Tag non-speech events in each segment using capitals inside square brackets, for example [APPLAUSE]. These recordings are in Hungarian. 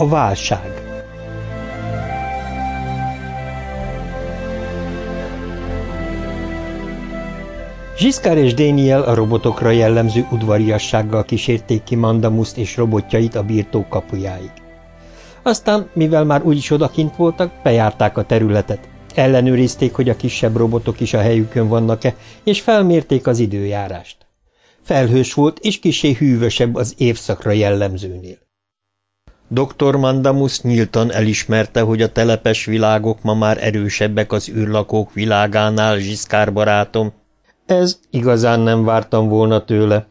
A válság Zsiszkár és Déniel a robotokra jellemző udvariassággal kísérték ki Mandamuszt és robotjait a birtók kapujáig. Aztán, mivel már úgyis odakint voltak, bejárták a területet, ellenőrizték, hogy a kisebb robotok is a helyükön vannak-e, és felmérték az időjárást. Felhős volt, és kisé hűvösebb az évszakra jellemzőnél. Dr. Mandamus nyíltan elismerte, hogy a telepes világok ma már erősebbek az űrlakók világánál, Zsiszkár barátom. Ez igazán nem vártam volna tőle.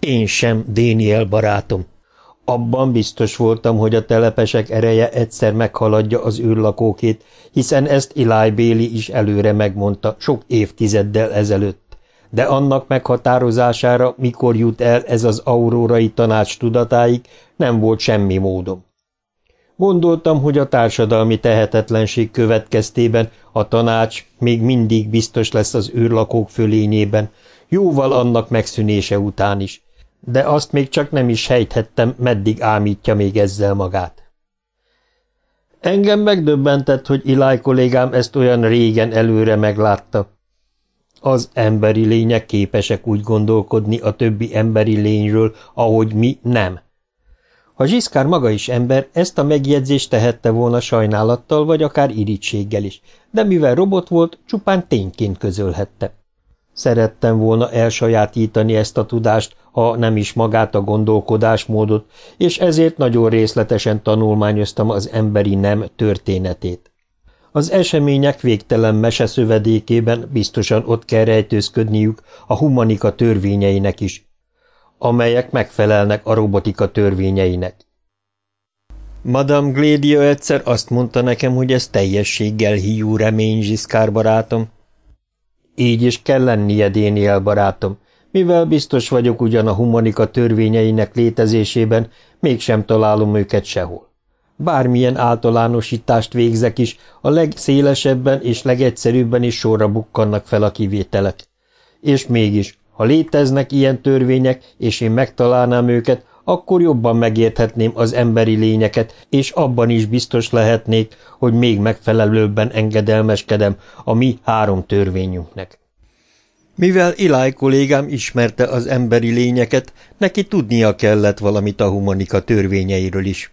Én sem, Déniel barátom. Abban biztos voltam, hogy a telepesek ereje egyszer meghaladja az űrlakókét, hiszen ezt Eli Béli is előre megmondta sok évtizeddel ezelőtt de annak meghatározására, mikor jut el ez az aurórai tanács tudatáig, nem volt semmi módom. Gondoltam, hogy a társadalmi tehetetlenség következtében a tanács még mindig biztos lesz az űrlakók fölényében, jóval annak megszűnése után is, de azt még csak nem is sejthettem, meddig ámítja még ezzel magát. Engem megdöbbentett, hogy Iláj kollégám ezt olyan régen előre meglátta, az emberi lények képesek úgy gondolkodni a többi emberi lényről, ahogy mi nem. Ha Zsiszkár maga is ember, ezt a megjegyzést tehette volna sajnálattal, vagy akár irítséggel is, de mivel robot volt, csupán tényként közölhette. Szerettem volna elsajátítani ezt a tudást, ha nem is magát a gondolkodásmódot, és ezért nagyon részletesen tanulmányoztam az emberi nem történetét. Az események végtelen mese szövedékében biztosan ott kell rejtőzködniük a humanika törvényeinek is, amelyek megfelelnek a robotika törvényeinek. Madame Glédia egyszer azt mondta nekem, hogy ez teljességgel hiú remény, Zsiszkár barátom. Így is kell lennie, Déniel barátom, mivel biztos vagyok ugyan a humanika törvényeinek létezésében, mégsem találom őket sehol. Bármilyen általánosítást végzek is, a legszélesebben és legegyszerűbben is sorra bukkannak fel a kivételek. És mégis, ha léteznek ilyen törvények, és én megtalálnám őket, akkor jobban megérthetném az emberi lényeket, és abban is biztos lehetnék, hogy még megfelelőbben engedelmeskedem a mi három törvényünknek. Mivel Iláj kollégám ismerte az emberi lényeket, neki tudnia kellett valamit a humanika törvényeiről is.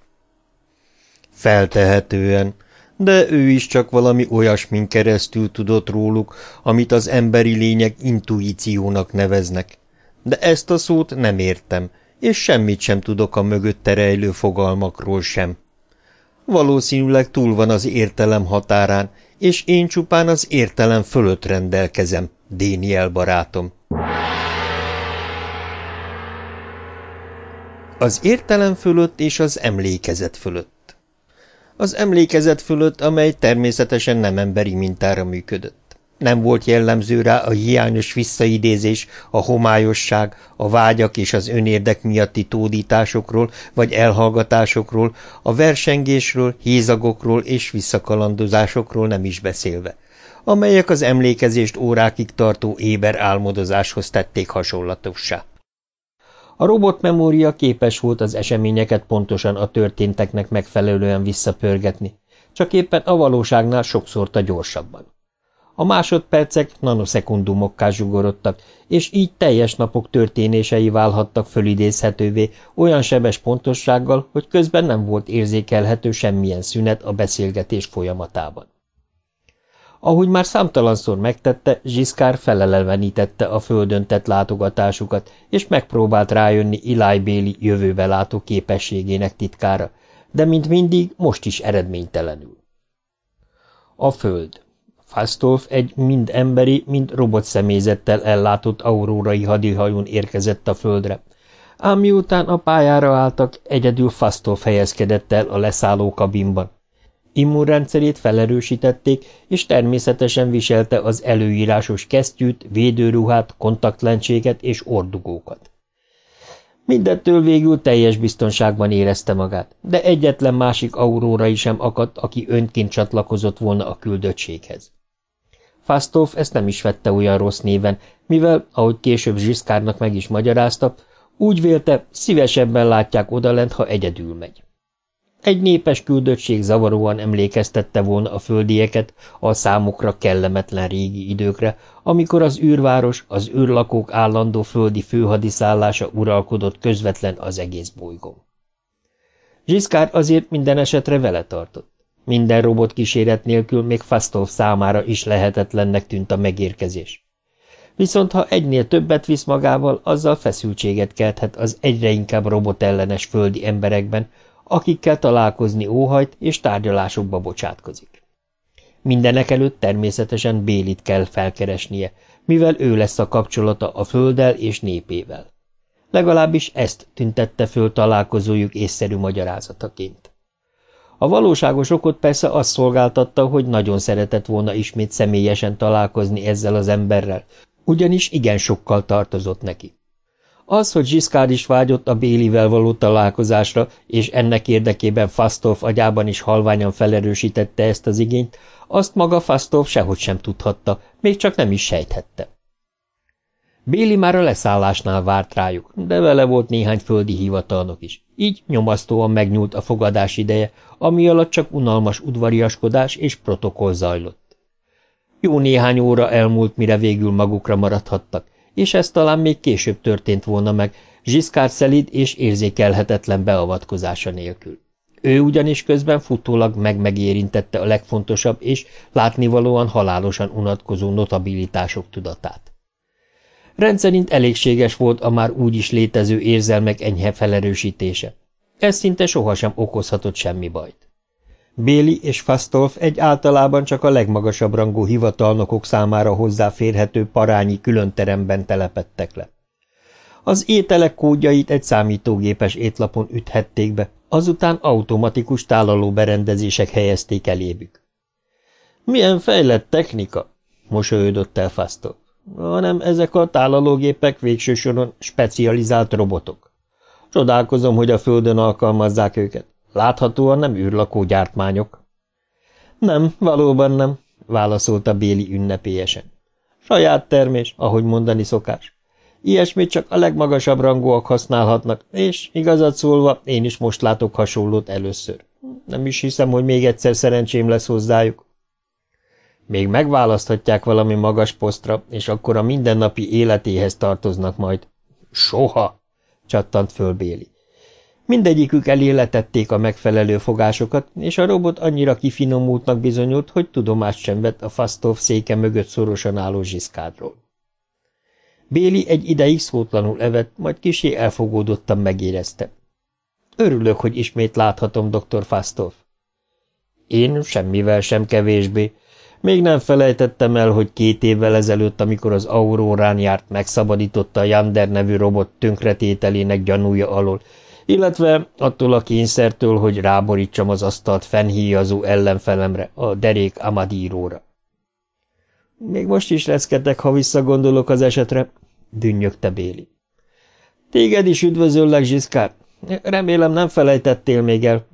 Feltehetően, de ő is csak valami olyasmin keresztül tudott róluk, amit az emberi lények intuíciónak neveznek. De ezt a szót nem értem, és semmit sem tudok a mögötte rejlő fogalmakról sem. Valószínűleg túl van az értelem határán, és én csupán az értelem fölött rendelkezem, Déniel barátom. Az értelem fölött és az emlékezet fölött az emlékezet fölött, amely természetesen nem emberi mintára működött. Nem volt jellemző rá a hiányos visszaidézés, a homályosság, a vágyak és az önérdek miatti tódításokról vagy elhallgatásokról, a versengésről, hézagokról és visszakalandozásokról nem is beszélve, amelyek az emlékezést órákig tartó éber álmodozáshoz tették hasonlatossá. A robotmemória képes volt az eseményeket pontosan a történteknek megfelelően visszapörgetni, csak éppen a valóságnál sokszor a gyorsabban. A másodpercek nanoszekundumokká zsugorodtak, és így teljes napok történései válhattak fölidézhetővé olyan sebes pontossággal, hogy közben nem volt érzékelhető semmilyen szünet a beszélgetés folyamatában. Ahogy már számtalanszor megtette, Zsiszkár felelevenítette a földön tett látogatásukat, és megpróbált rájönni Eli Béli jövőbe látó képességének titkára, de mint mindig most is eredménytelenül. A föld. Fastolf egy mind emberi, mind robot személyzettel ellátott aurórai hadihajón érkezett a földre, ám miután a pályára álltak, egyedül Fastolf helyezkedett el a leszálló kabinban. Immunrendszerét felerősítették, és természetesen viselte az előírásos kesztyűt, védőruhát, kontaktlencséget és ordugókat. Mindettől végül teljes biztonságban érezte magát, de egyetlen másik aurórai sem akadt, aki önként csatlakozott volna a küldöttséghez. Fastov ezt nem is vette olyan rossz néven, mivel, ahogy később Zsiszkárnak meg is magyarázta, úgy vélte, szívesebben látják odalent, ha egyedül megy. Egy népes küldöttség zavaróan emlékeztette volna a földieket a számukra kellemetlen régi időkre, amikor az űrváros, az űrlakók állandó földi főhadiszállása uralkodott közvetlen az egész bolygón. Zsiszkár azért minden esetre vele tartott. Minden robot kíséret nélkül még Fasztov számára is lehetetlennek tűnt a megérkezés. Viszont ha egynél többet visz magával, azzal feszültséget kelthet az egyre inkább robotellenes földi emberekben, akikkel találkozni óhajt és tárgyalásokba bocsátkozik. Mindenek előtt természetesen Bélit kell felkeresnie, mivel ő lesz a kapcsolata a földdel és népével. Legalábbis ezt tüntette föl találkozójuk észszerű magyarázataként. A valóságos okot persze azt szolgáltatta, hogy nagyon szeretett volna ismét személyesen találkozni ezzel az emberrel, ugyanis igen sokkal tartozott neki. Az, hogy Zsiszkár is vágyott a Bélivel való találkozásra, és ennek érdekében Fasztolf agyában is halványan felerősítette ezt az igényt, azt maga Fasztolf sehogy sem tudhatta, még csak nem is sejthette. Béli már a leszállásnál várt rájuk, de vele volt néhány földi hivatalnok is, így nyomasztóan megnyúlt a fogadás ideje, ami alatt csak unalmas udvariaskodás és protokoll zajlott. Jó néhány óra elmúlt, mire végül magukra maradhattak, és ez talán még később történt volna meg, Zsiszkár szelid és érzékelhetetlen beavatkozása nélkül. Ő ugyanis közben futólag meg-megérintette a legfontosabb és látnivalóan halálosan unatkozó notabilitások tudatát. Rendszerint elégséges volt a már úgy is létező érzelmek enyhe felerősítése. Ez szinte sohasem okozhatott semmi bajt. Béli és Fastolf egy általában csak a legmagasabb rangú hivatalnokok számára hozzáférhető parányi különteremben telepettek le. Az ételek kódjait egy számítógépes étlapon üthették be, azután automatikus tálaló berendezések helyezték elébük. Milyen fejlett technika, mosolyodott el Fastolf, hanem ezek a tálalógépek végső soron specializált robotok. Csodálkozom, hogy a földön alkalmazzák őket. Láthatóan nem űrlakó gyártmányok. Nem, valóban nem, válaszolta Béli ünnepélyesen. Saját termés, ahogy mondani szokás. Ilyesmit csak a legmagasabb rangúak használhatnak, és igazat szólva én is most látok hasonlót először. Nem is hiszem, hogy még egyszer szerencsém lesz hozzájuk. Még megválaszthatják valami magas posztra, és akkor a mindennapi életéhez tartoznak majd. Soha! csattant föl Béli. Mindegyikük elé letették a megfelelő fogásokat, és a robot annyira kifinomultnak bizonyult, hogy tudomást sem vett a Fasztov széke mögött szorosan álló zsiszkádról. Béli egy ideig szótlanul evett, majd kisé elfogódottan megérezte. Örülök, hogy ismét láthatom dr. Fasztov. Én semmivel sem kevésbé. Még nem felejtettem el, hogy két évvel ezelőtt, amikor az Aurórán járt, megszabadította a Yander nevű robot tönkretételének gyanúja alól, illetve attól a kényszertől, hogy ráborítsam az asztalt fennhíjazó ellenfelemre, a derék Amadíróra. Még most is reszkedek, ha visszagondolok az esetre, dünnyögte Béli. Téged is üdvözöllek, Zsiszkár. Remélem nem felejtettél még el.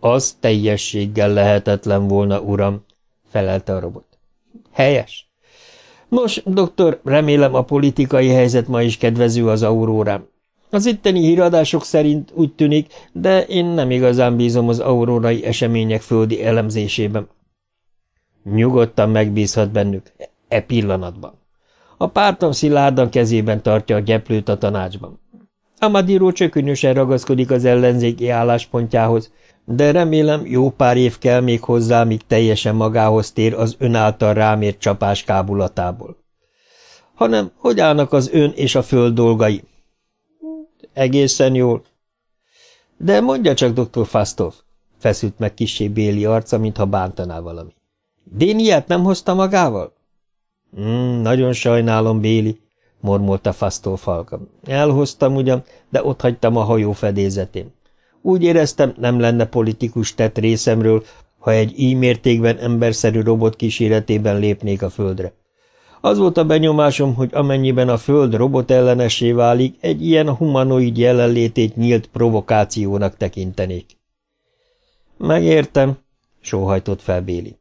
Az teljességgel lehetetlen volna, uram, felelte a robot. Helyes. Nos, doktor, remélem a politikai helyzet ma is kedvező az aurórám. Az itteni híradások szerint úgy tűnik, de én nem igazán bízom az aurórai események földi elemzésében. Nyugodtan megbízhat bennük, e pillanatban. A pártam szilárdan kezében tartja a gyeplőt a tanácsban. Amadíró csökönyösen ragaszkodik az ellenzéki álláspontjához, de remélem jó pár év kell még hozzá, míg teljesen magához tér az ön által rámért csapás kábulatából. Hanem hogy állnak az ön és a föld dolgai, egészen jól. De mondja csak, dr. Fastov, feszült meg kissé Béli arca, mintha bántaná valami. Déniát nem hozta magával? Mm, nagyon sajnálom, Béli, mormolta Fastov halka. Elhoztam ugyan, de ott hagytam a hajó fedézetén. Úgy éreztem, nem lenne politikus tett részemről, ha egy így mértékben emberszerű robot kíséretében lépnék a földre. Az volt a benyomásom, hogy amennyiben a Föld robotellenessé válik, egy ilyen humanoid jelenlétét nyílt provokációnak tekintenék. Megértem, sóhajtott fel Béli.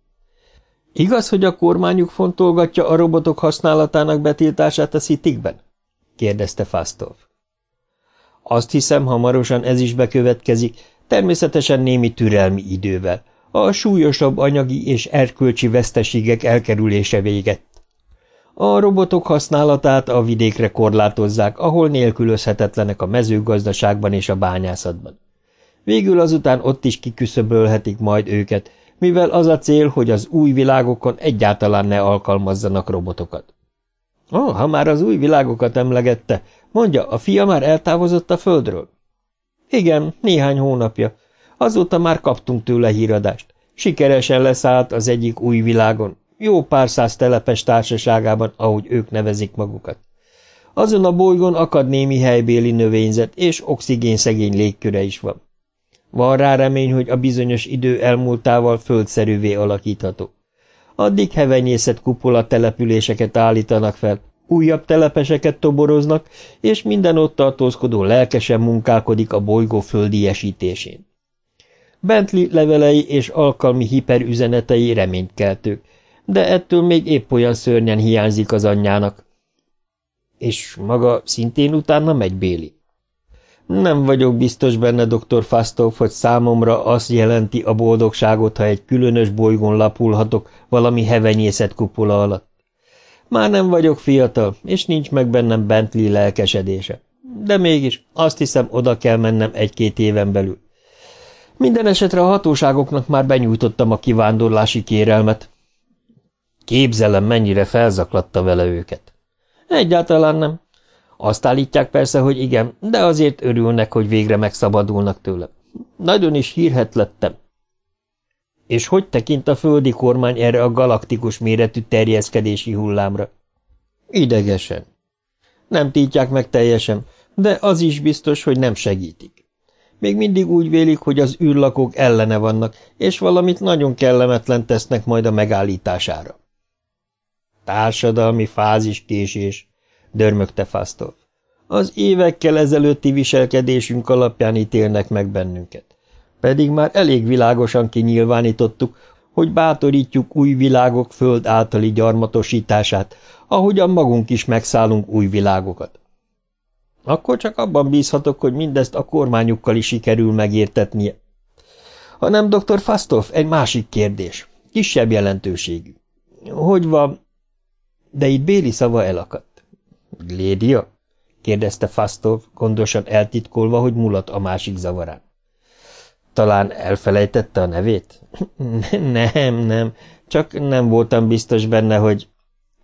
Igaz, hogy a kormányuk fontolgatja a robotok használatának betiltását a szitikben? kérdezte Fastov. Azt hiszem, hamarosan ez is bekövetkezik, természetesen némi türelmi idővel, a súlyosabb anyagi és erkölcsi veszteségek elkerülése véget. A robotok használatát a vidékre korlátozzák, ahol nélkülözhetetlenek a mezőgazdaságban és a bányászatban. Végül azután ott is kiküszöbölhetik majd őket, mivel az a cél, hogy az új világokon egyáltalán ne alkalmazzanak robotokat. Oh, ha már az új világokat emlegette, mondja, a fia már eltávozott a földről? Igen, néhány hónapja. Azóta már kaptunk tőle híradást. Sikeresen leszállt az egyik új világon, jó pár száz telepes társaságában, ahogy ők nevezik magukat. Azon a bolygón akad némi helybéli növényzet, és oxigénszegény légköre is van. Van rá remény, hogy a bizonyos idő elmúltával földszerűvé alakítható. Addig hevenyészet kupola településeket állítanak fel, újabb telepeseket toboroznak, és minden ott tartózkodó lelkesen munkálkodik a bolygó földiesítésén. Bentley levelei és alkalmi hiperüzenetei reménykeltők, de ettől még épp olyan szörnyen hiányzik az anyjának. És maga szintén utána megy Béli? Nem vagyok biztos benne, dr. Fastov, hogy számomra azt jelenti a boldogságot, ha egy különös bolygón lapulhatok valami hevenyészet kupola alatt. Már nem vagyok fiatal, és nincs meg bennem Bentley lelkesedése. De mégis azt hiszem, oda kell mennem egy-két éven belül. Minden esetre a hatóságoknak már benyújtottam a kivándorlási kérelmet. Képzelem, mennyire felzaklatta vele őket. Egyáltalán nem. Azt állítják persze, hogy igen, de azért örülnek, hogy végre megszabadulnak tőle. Nagyon is hírhet lettem. És hogy tekint a földi kormány erre a galaktikus méretű terjeszkedési hullámra? Idegesen. Nem títják meg teljesen, de az is biztos, hogy nem segítik. Még mindig úgy vélik, hogy az űrlakók ellene vannak, és valamit nagyon kellemetlen tesznek majd a megállítására. Társadalmi fáziskésés, dörmögte Fasztov. Az évekkel ezelőtti viselkedésünk alapján ítélnek meg bennünket. Pedig már elég világosan kinyilvánítottuk, hogy bátorítjuk új világok föld általi gyarmatosítását, ahogyan magunk is megszállunk új világokat. Akkor csak abban bízhatok, hogy mindezt a kormányukkal is sikerül megértetnie. Hanem, dr. Fastov, egy másik kérdés, kisebb jelentőségű. Hogy van? De itt Béli szava elakadt. Lédia? kérdezte Fastov, gondosan eltitkolva, hogy mulat a másik zavarán. Talán elfelejtette a nevét? [LAUGHS] nem, nem, csak nem voltam biztos benne, hogy...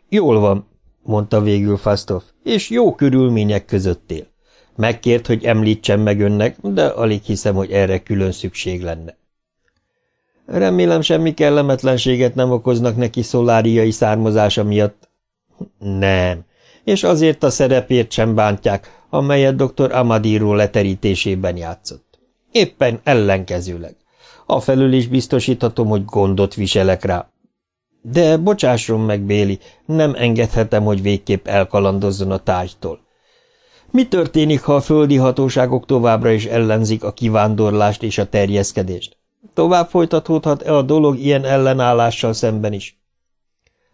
Jól van, mondta végül Fastov, és jó körülmények között él. Megkért, hogy említsem meg önnek, de alig hiszem, hogy erre külön szükség lenne. Remélem semmi kellemetlenséget nem okoznak neki szoláriai származása miatt. Nem, és azért a szerepért sem bántják, amelyet dr. Amadiro leterítésében játszott. Éppen ellenkezőleg. Afelől is biztosíthatom, hogy gondot viselek rá. De bocsásson meg, Béli, nem engedhetem, hogy végképp elkalandozzon a tárgytól. Mi történik, ha a földi hatóságok továbbra is ellenzik a kivándorlást és a terjeszkedést? Tovább folytatódhat-e a dolog ilyen ellenállással szemben is?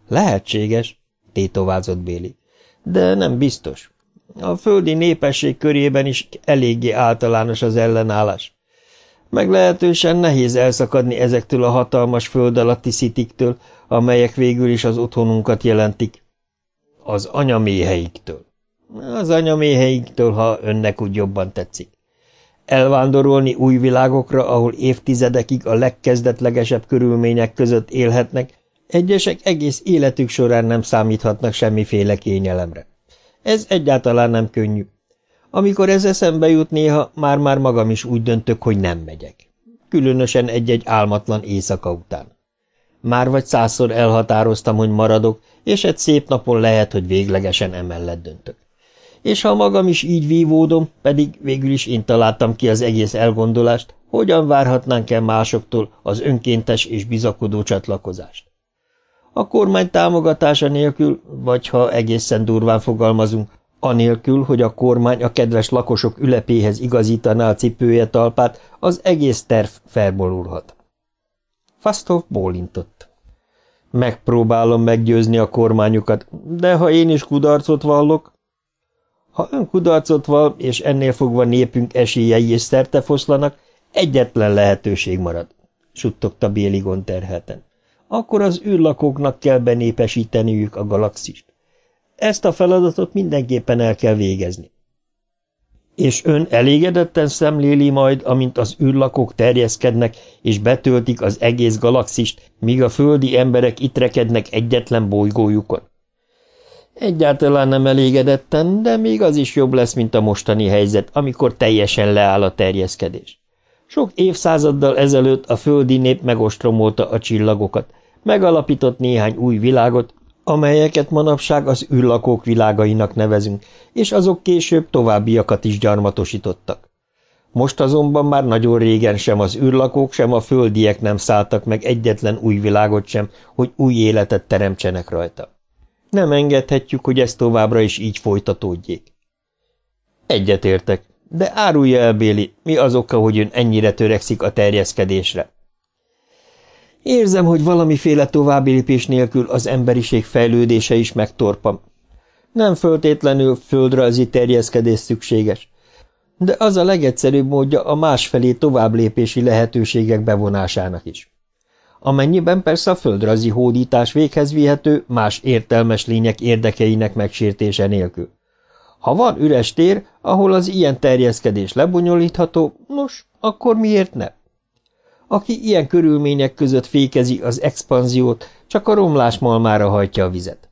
Lehetséges, tétovázott Béli de nem biztos. A földi népesség körében is eléggé általános az ellenállás. Meglehetősen nehéz elszakadni ezektől a hatalmas föld alatti szitiktől, amelyek végül is az otthonunkat jelentik. Az anyaméheiktől. Az anyaméheiktől, ha önnek úgy jobban tetszik. Elvándorolni új világokra, ahol évtizedekig a legkezdetlegesebb körülmények között élhetnek, Egyesek egész életük során nem számíthatnak semmiféle kényelemre. Ez egyáltalán nem könnyű. Amikor ez eszembe jut néha, már-már magam is úgy döntök, hogy nem megyek. Különösen egy-egy álmatlan éjszaka után. Már vagy százszor elhatároztam, hogy maradok, és egy szép napon lehet, hogy véglegesen emellett döntök. És ha magam is így vívódom, pedig végül is én találtam ki az egész elgondolást, hogyan várhatnánk el másoktól az önkéntes és bizakodó csatlakozást. A kormány támogatása nélkül, vagy ha egészen durván fogalmazunk, anélkül, hogy a kormány a kedves lakosok ülepéhez igazítaná a cipője talpát, az egész terv felborulhat. Fasztov bólintott. Megpróbálom meggyőzni a kormányukat, de ha én is kudarcot vallok... Ha ön kudarcot vall, és ennél fogva népünk esélyei és szerte foszlanak, Egyetlen lehetőség marad, suttogta Béligon terhelten. Akkor az űrlakóknak kell benépesíteniük a galaxist. Ezt a feladatot mindenképpen el kell végezni. És ön elégedetten szemléli majd, amint az űrlakók terjeszkednek, és betöltik az egész galaxist, míg a földi emberek itt rekednek egyetlen bolygójukon. Egyáltalán nem elégedetten, de még az is jobb lesz, mint a mostani helyzet, amikor teljesen leáll a terjeszkedés. Sok évszázaddal ezelőtt a földi nép megostromolta a csillagokat, megalapított néhány új világot, amelyeket manapság az űrlakók világainak nevezünk, és azok később továbbiakat is gyarmatosítottak. Most azonban már nagyon régen sem az űrlakók, sem a földiek nem szálltak meg egyetlen új világot sem, hogy új életet teremtsenek rajta. Nem engedhetjük, hogy ez továbbra is így folytatódjék. Egyetértek, de árulja el, Béli, mi az oka, hogy ön ennyire törekszik a terjeszkedésre? Érzem, hogy valamiféle további lépés nélkül az emberiség fejlődése is megtorpam. Nem föltétlenül földrajzi terjeszkedés szükséges, de az a legegyszerűbb módja a másfelé tovább lépési lehetőségek bevonásának is. Amennyiben persze a földrajzi hódítás véghez vihető más értelmes lények érdekeinek megsértése nélkül. Ha van üres tér, ahol az ilyen terjeszkedés lebonyolítható, nos, akkor miért ne? Aki ilyen körülmények között fékezi az expanziót, csak a romlás malmára hajtja a vizet.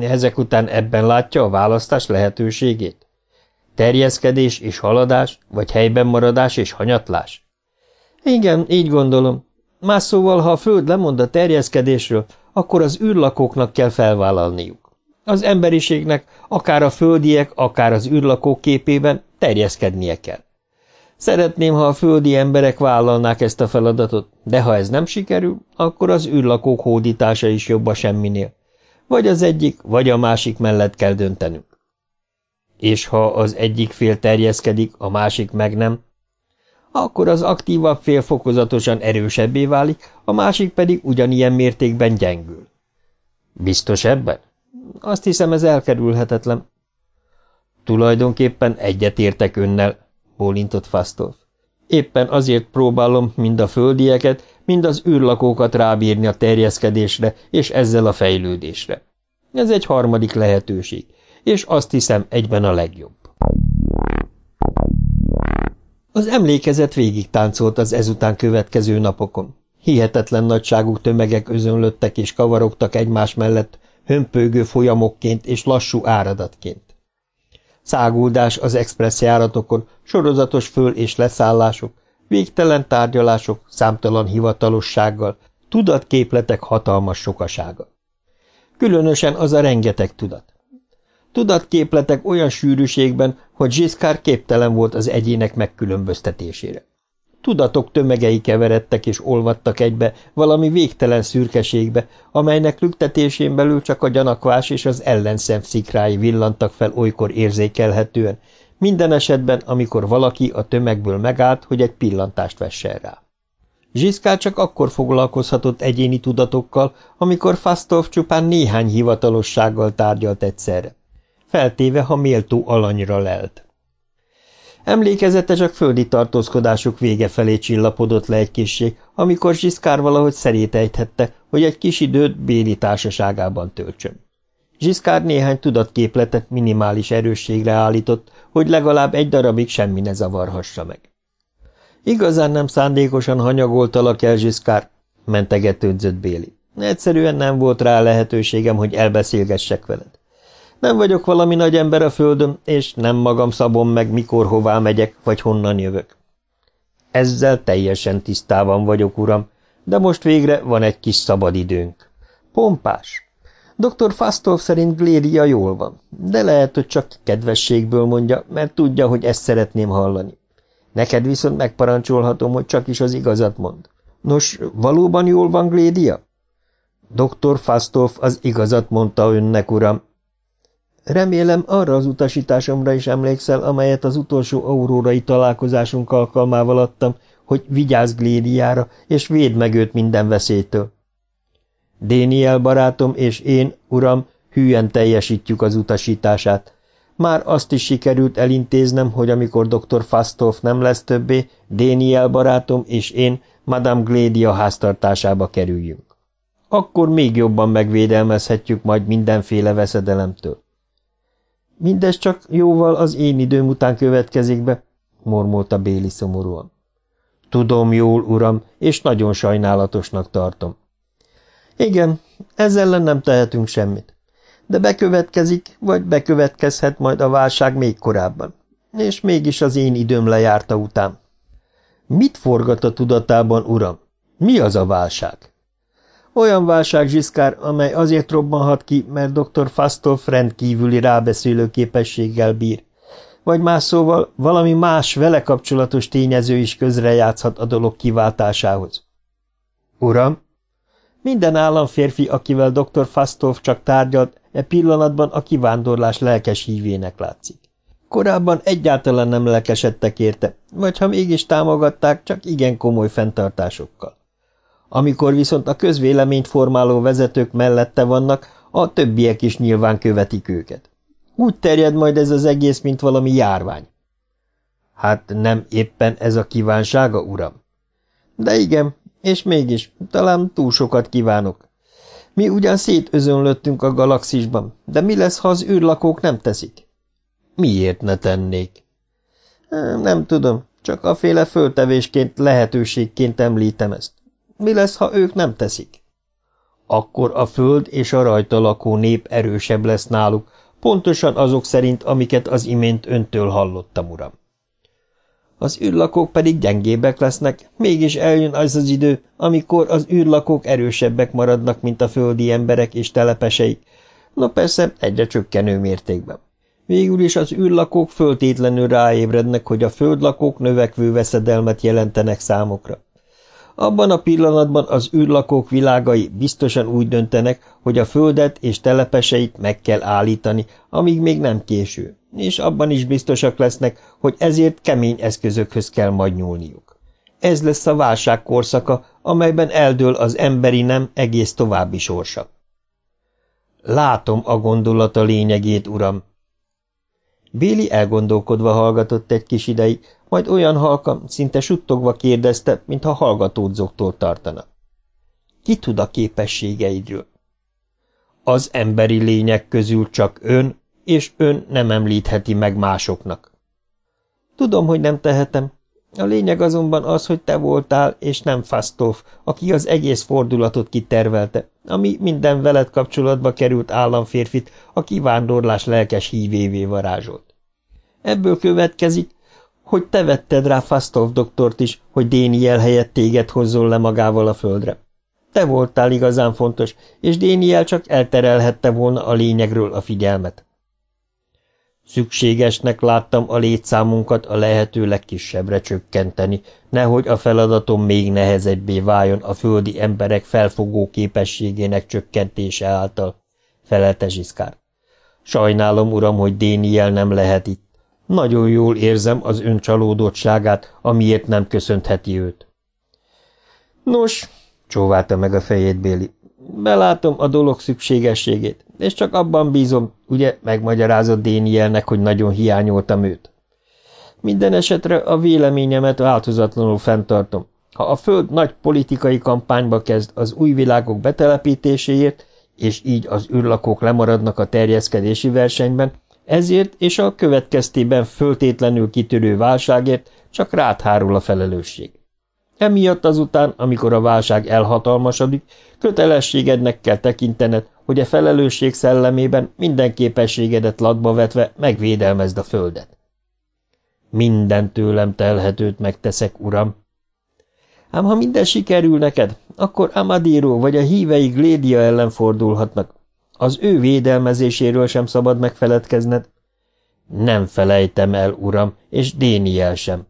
Ezek után ebben látja a választás lehetőségét? Terjeszkedés és haladás, vagy helyben maradás és hanyatlás? Igen, így gondolom. Más szóval, ha a föld lemond a terjeszkedésről, akkor az űrlakóknak kell felvállalniuk. Az emberiségnek, akár a földiek, akár az űrlakók képében terjeszkednie kell. Szeretném, ha a földi emberek vállalnák ezt a feladatot, de ha ez nem sikerül, akkor az űrlakók hódítása is jobb a semminél. Vagy az egyik, vagy a másik mellett kell döntenünk. És ha az egyik fél terjeszkedik, a másik meg nem, akkor az aktívabb fél fokozatosan erősebbé válik, a másik pedig ugyanilyen mértékben gyengül. Biztos ebben? Azt hiszem, ez elkerülhetetlen. Tulajdonképpen egyetértek önnel, bólintott Fasztolf. Éppen azért próbálom mind a földieket, mind az űrlakókat rábírni a terjeszkedésre és ezzel a fejlődésre. Ez egy harmadik lehetőség, és azt hiszem egyben a legjobb. Az emlékezet végig táncolt az ezután következő napokon. Hihetetlen nagyságú tömegek özönlöttek és kavarogtak egymás mellett, hömpögő folyamokként és lassú áradatként. Száguldás az expressz járatokon, sorozatos föl- és leszállások, végtelen tárgyalások, számtalan hivatalossággal, tudatképletek hatalmas sokasága. Különösen az a rengeteg tudat. Tudatképletek olyan sűrűségben, hogy Zsiszkár képtelen volt az egyének megkülönböztetésére. Tudatok tömegei keveredtek és olvadtak egybe valami végtelen szürkeségbe, amelynek lüktetésén belül csak a gyanakvás és az ellenszem szikrái villantak fel olykor érzékelhetően, minden esetben, amikor valaki a tömegből megállt, hogy egy pillantást vessen rá. Zsiszkár csak akkor foglalkozhatott egyéni tudatokkal, amikor Fasztov csupán néhány hivatalossággal tárgyalt egyszerre, feltéve, ha méltó alanyra lelt. Emlékezete csak földi tartózkodásuk vége felé csillapodott le egy kissé, amikor Zsiszkár valahogy szerétejthette, hogy egy kis időt Béli társaságában töltsön. Zsiszkár néhány tudatképletet minimális erősségre állított, hogy legalább egy darabig semmi ne zavarhassa meg. Igazán nem szándékosan hanyagoltalak el, Zsiszkár, mentegetődzött Béli. Egyszerűen nem volt rá lehetőségem, hogy elbeszélgessek veled. Nem vagyok valami nagy ember a földön, és nem magam szabom meg, mikor hová megyek, vagy honnan jövök. Ezzel teljesen tisztában vagyok, uram, de most végre van egy kis szabadidőnk. Pompás. Dr. Fastolf szerint Gléria jól van, de lehet, hogy csak kedvességből mondja, mert tudja, hogy ezt szeretném hallani. Neked viszont megparancsolhatom, hogy csak is az igazat mond. Nos, valóban jól van Glédia? Dr. Fastolf az igazat mondta önnek, uram, Remélem arra az utasításomra is emlékszel, amelyet az utolsó aurórai találkozásunk alkalmával adtam, hogy vigyázz Glédiára, és védd meg őt minden veszélytől. Déniel barátom és én, uram, hűen teljesítjük az utasítását. Már azt is sikerült elintéznem, hogy amikor dr. Fastolf nem lesz többé, Déniel barátom és én Madame Glédia háztartásába kerüljünk. Akkor még jobban megvédelmezhetjük majd mindenféle veszedelemtől. Mindez csak jóval az én időm után következik be, mormolta Béli szomorúan. Tudom jól, uram, és nagyon sajnálatosnak tartom. Igen, ezzel nem tehetünk semmit. De bekövetkezik, vagy bekövetkezhet majd a válság még korábban. És mégis az én időm lejárta után. Mit forgat a tudatában, uram? Mi az a válság? Olyan válság, Zsiszkár, amely azért robbanhat ki, mert dr. Fastolf rendkívüli rábeszélő képességgel bír. Vagy más szóval valami más vele kapcsolatos tényező is közrejátszhat a dolog kiváltásához. Uram, minden államférfi, akivel dr. Fastolf csak tárgyalt, e pillanatban a kivándorlás lelkes hívének látszik. Korábban egyáltalán nem lelkesedtek érte, vagy ha mégis támogatták, csak igen komoly fenntartásokkal. Amikor viszont a közvéleményt formáló vezetők mellette vannak, a többiek is nyilván követik őket. Úgy terjed majd ez az egész, mint valami járvány. Hát nem éppen ez a kívánsága, uram? De igen, és mégis, talán túl sokat kívánok. Mi ugyan szétözönlöttünk a galaxisban, de mi lesz, ha az űrlakók nem teszik? Miért ne tennék? Nem tudom, csak a féle föltevésként, lehetőségként említem ezt. Mi lesz, ha ők nem teszik? Akkor a föld és a rajta lakó nép erősebb lesz náluk, pontosan azok szerint, amiket az imént öntől hallottam, uram. Az űrlakók pedig gyengébbek lesznek, mégis eljön az az idő, amikor az űrlakók erősebbek maradnak, mint a földi emberek és telepeseik, no persze egyre csökkenő mértékben. Végül is az űrlakók föltétlenül ráébrednek, hogy a földlakók növekvő veszedelmet jelentenek számokra. Abban a pillanatban az űrlakók világai biztosan úgy döntenek, hogy a földet és telepeseit meg kell állítani, amíg még nem késő, és abban is biztosak lesznek, hogy ezért kemény eszközökhöz kell majd nyúlniuk. Ez lesz a válság korszaka, amelyben eldől az emberi nem egész további sorsa. Látom a gondolata lényegét, uram. Béli elgondolkodva hallgatott egy kis ideig, majd olyan halkan, szinte suttogva kérdezte, mintha hallgatódzóktól tartana. Ki tud a képességeidről? Az emberi lények közül csak ön, és ön nem említheti meg másoknak. Tudom, hogy nem tehetem. A lényeg azonban az, hogy te voltál, és nem Fastov, aki az egész fordulatot kitervelte, ami minden veled kapcsolatba került államférfit a kivándorlás lelkes hívévé varázsolt. Ebből következik, hogy te vetted rá Fastov doktort is, hogy Déniel helyett téged hozzon le magával a földre. Te voltál igazán fontos, és Déniel csak elterelhette volna a lényegről a figyelmet. Szükségesnek láttam a létszámunkat a lehető legkisebbre csökkenteni, nehogy a feladatom még nehezebbé váljon a földi emberek felfogó képességének csökkentése által, felelte Zsiszkár. Sajnálom, uram, hogy Déniel nem lehet itt. Nagyon jól érzem az ön csalódottságát, amiért nem köszöntheti őt. Nos, csóválta meg a fejét Béli, belátom a dolog szükségességét, és csak abban bízom, ugye megmagyarázott Dénielnek, hogy nagyon hiányoltam őt. Minden esetre a véleményemet változatlanul fenntartom. Ha a Föld nagy politikai kampányba kezd az új világok betelepítéséért, és így az űrlakók lemaradnak a terjeszkedési versenyben, ezért és a következtében föltétlenül kitörő válságért csak rád hárul a felelősség. Emiatt azután, amikor a válság elhatalmasodik, kötelességednek kell tekintened, hogy a felelősség szellemében minden képességedet latba vetve megvédelmezd a földet. Minden tőlem telhetőt megteszek, uram. Ám ha minden sikerül neked, akkor Amadiro vagy a hívei Glédia ellen fordulhatnak, az ő védelmezéséről sem szabad megfeledkezned. Nem felejtem el, uram, és Déniel sem.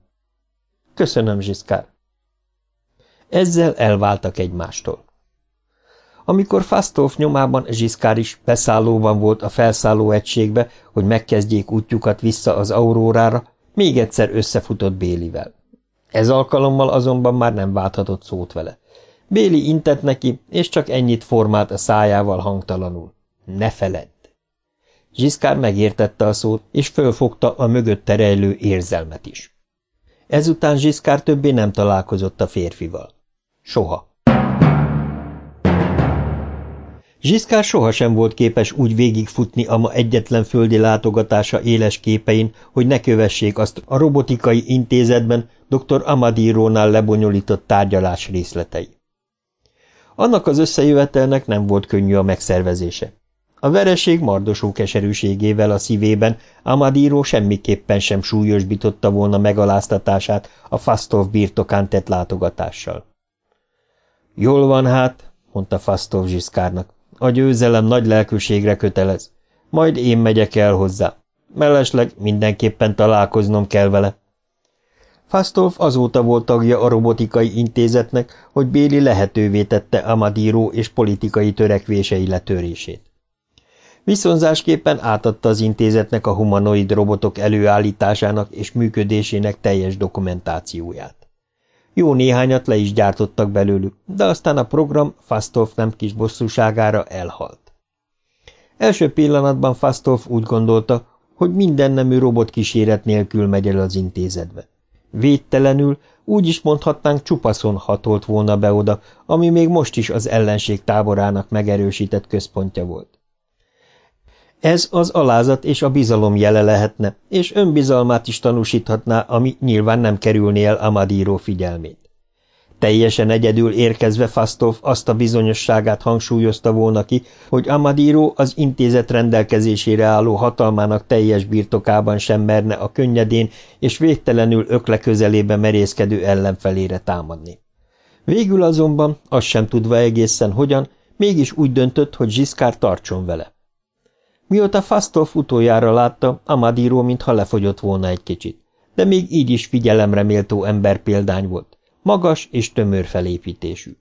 Köszönöm, Zsiszkár. Ezzel elváltak egymástól. Amikor Fastolf nyomában Zsiszkár is beszállóban volt a felszálló egységbe, hogy megkezdjék útjukat vissza az aurórára, még egyszer összefutott Bélivel. Ez alkalommal azonban már nem válthatott szót vele. Béli intett neki, és csak ennyit formált a szájával hangtalanul. Ne feledd! Zsiszkár megértette a szót, és fölfogta a mögött terejlő érzelmet is. Ezután Zsiszkár többé nem találkozott a férfival. Soha. Zsiszkár sohasem volt képes úgy végigfutni a ma egyetlen földi látogatása éles képein, hogy ne kövessék azt a robotikai intézetben dr. Amadirrónál lebonyolított tárgyalás részletei. Annak az összejövetelnek nem volt könnyű a megszervezése. A vereség mardosó keserűségével a szívében Amadíró semmiképpen sem súlyosbította volna megaláztatását a Fasztov birtokán tett látogatással. Jól van hát, mondta Fasztov Zsiszkárnak, a győzelem nagy lelkűségre kötelez. Majd én megyek el hozzá. Mellesleg mindenképpen találkoznom kell vele. Fasztov azóta volt tagja a robotikai intézetnek, hogy Béli lehetővé tette Amadíró és politikai törekvései letörését. Viszonzásképpen átadta az intézetnek a humanoid robotok előállításának és működésének teljes dokumentációját. Jó néhányat le is gyártottak belőlük, de aztán a program Fastolf nem kis bosszúságára elhalt. Első pillanatban Fastolf úgy gondolta, hogy minden nemű robot kíséret nélkül megy el az intézetbe. Védtelenül, úgy is mondhatnánk csupaszon hatolt volna be oda, ami még most is az ellenség táborának megerősített központja volt. Ez az alázat és a bizalom jele lehetne, és önbizalmát is tanúsíthatná, ami nyilván nem kerülné el Amadíró figyelmét. Teljesen egyedül érkezve Fasztov azt a bizonyosságát hangsúlyozta volna ki, hogy Amadíró az intézet rendelkezésére álló hatalmának teljes birtokában sem merne a könnyedén és végtelenül ökle közelébe merészkedő ellenfelére támadni. Végül azonban, azt sem tudva egészen hogyan, mégis úgy döntött, hogy Zsiszkár tartson vele. Mióta Fasztolf utoljára látta, Amadíró mintha lefogyott volna egy kicsit, de még így is figyelemre méltó ember példány volt, magas és tömör felépítésű.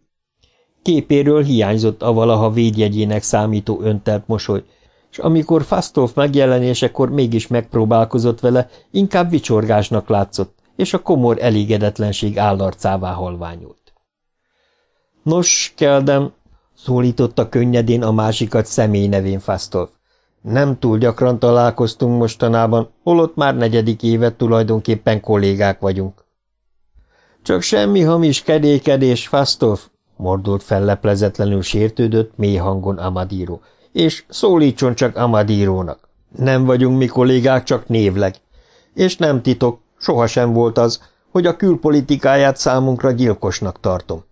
Képéről hiányzott a valaha védjegyének számító öntelt mosoly, és amikor Fasztolf megjelenésekor mégis megpróbálkozott vele, inkább vicsorgásnak látszott, és a komor elégedetlenség állarcává halványult. Nos, Keldem, szólította könnyedén a másikat személy nevén Fasztolf. Nem túl gyakran találkoztunk mostanában, holott már negyedik évet tulajdonképpen kollégák vagyunk. Csak semmi hamis kedékedés, Fasztov, mordult felleplezetlenül sértődött mély hangon Amadíró, és szólítson csak Amadírónak. Nem vagyunk mi kollégák, csak névleg. És nem titok, sohasem volt az, hogy a külpolitikáját számunkra gyilkosnak tartom.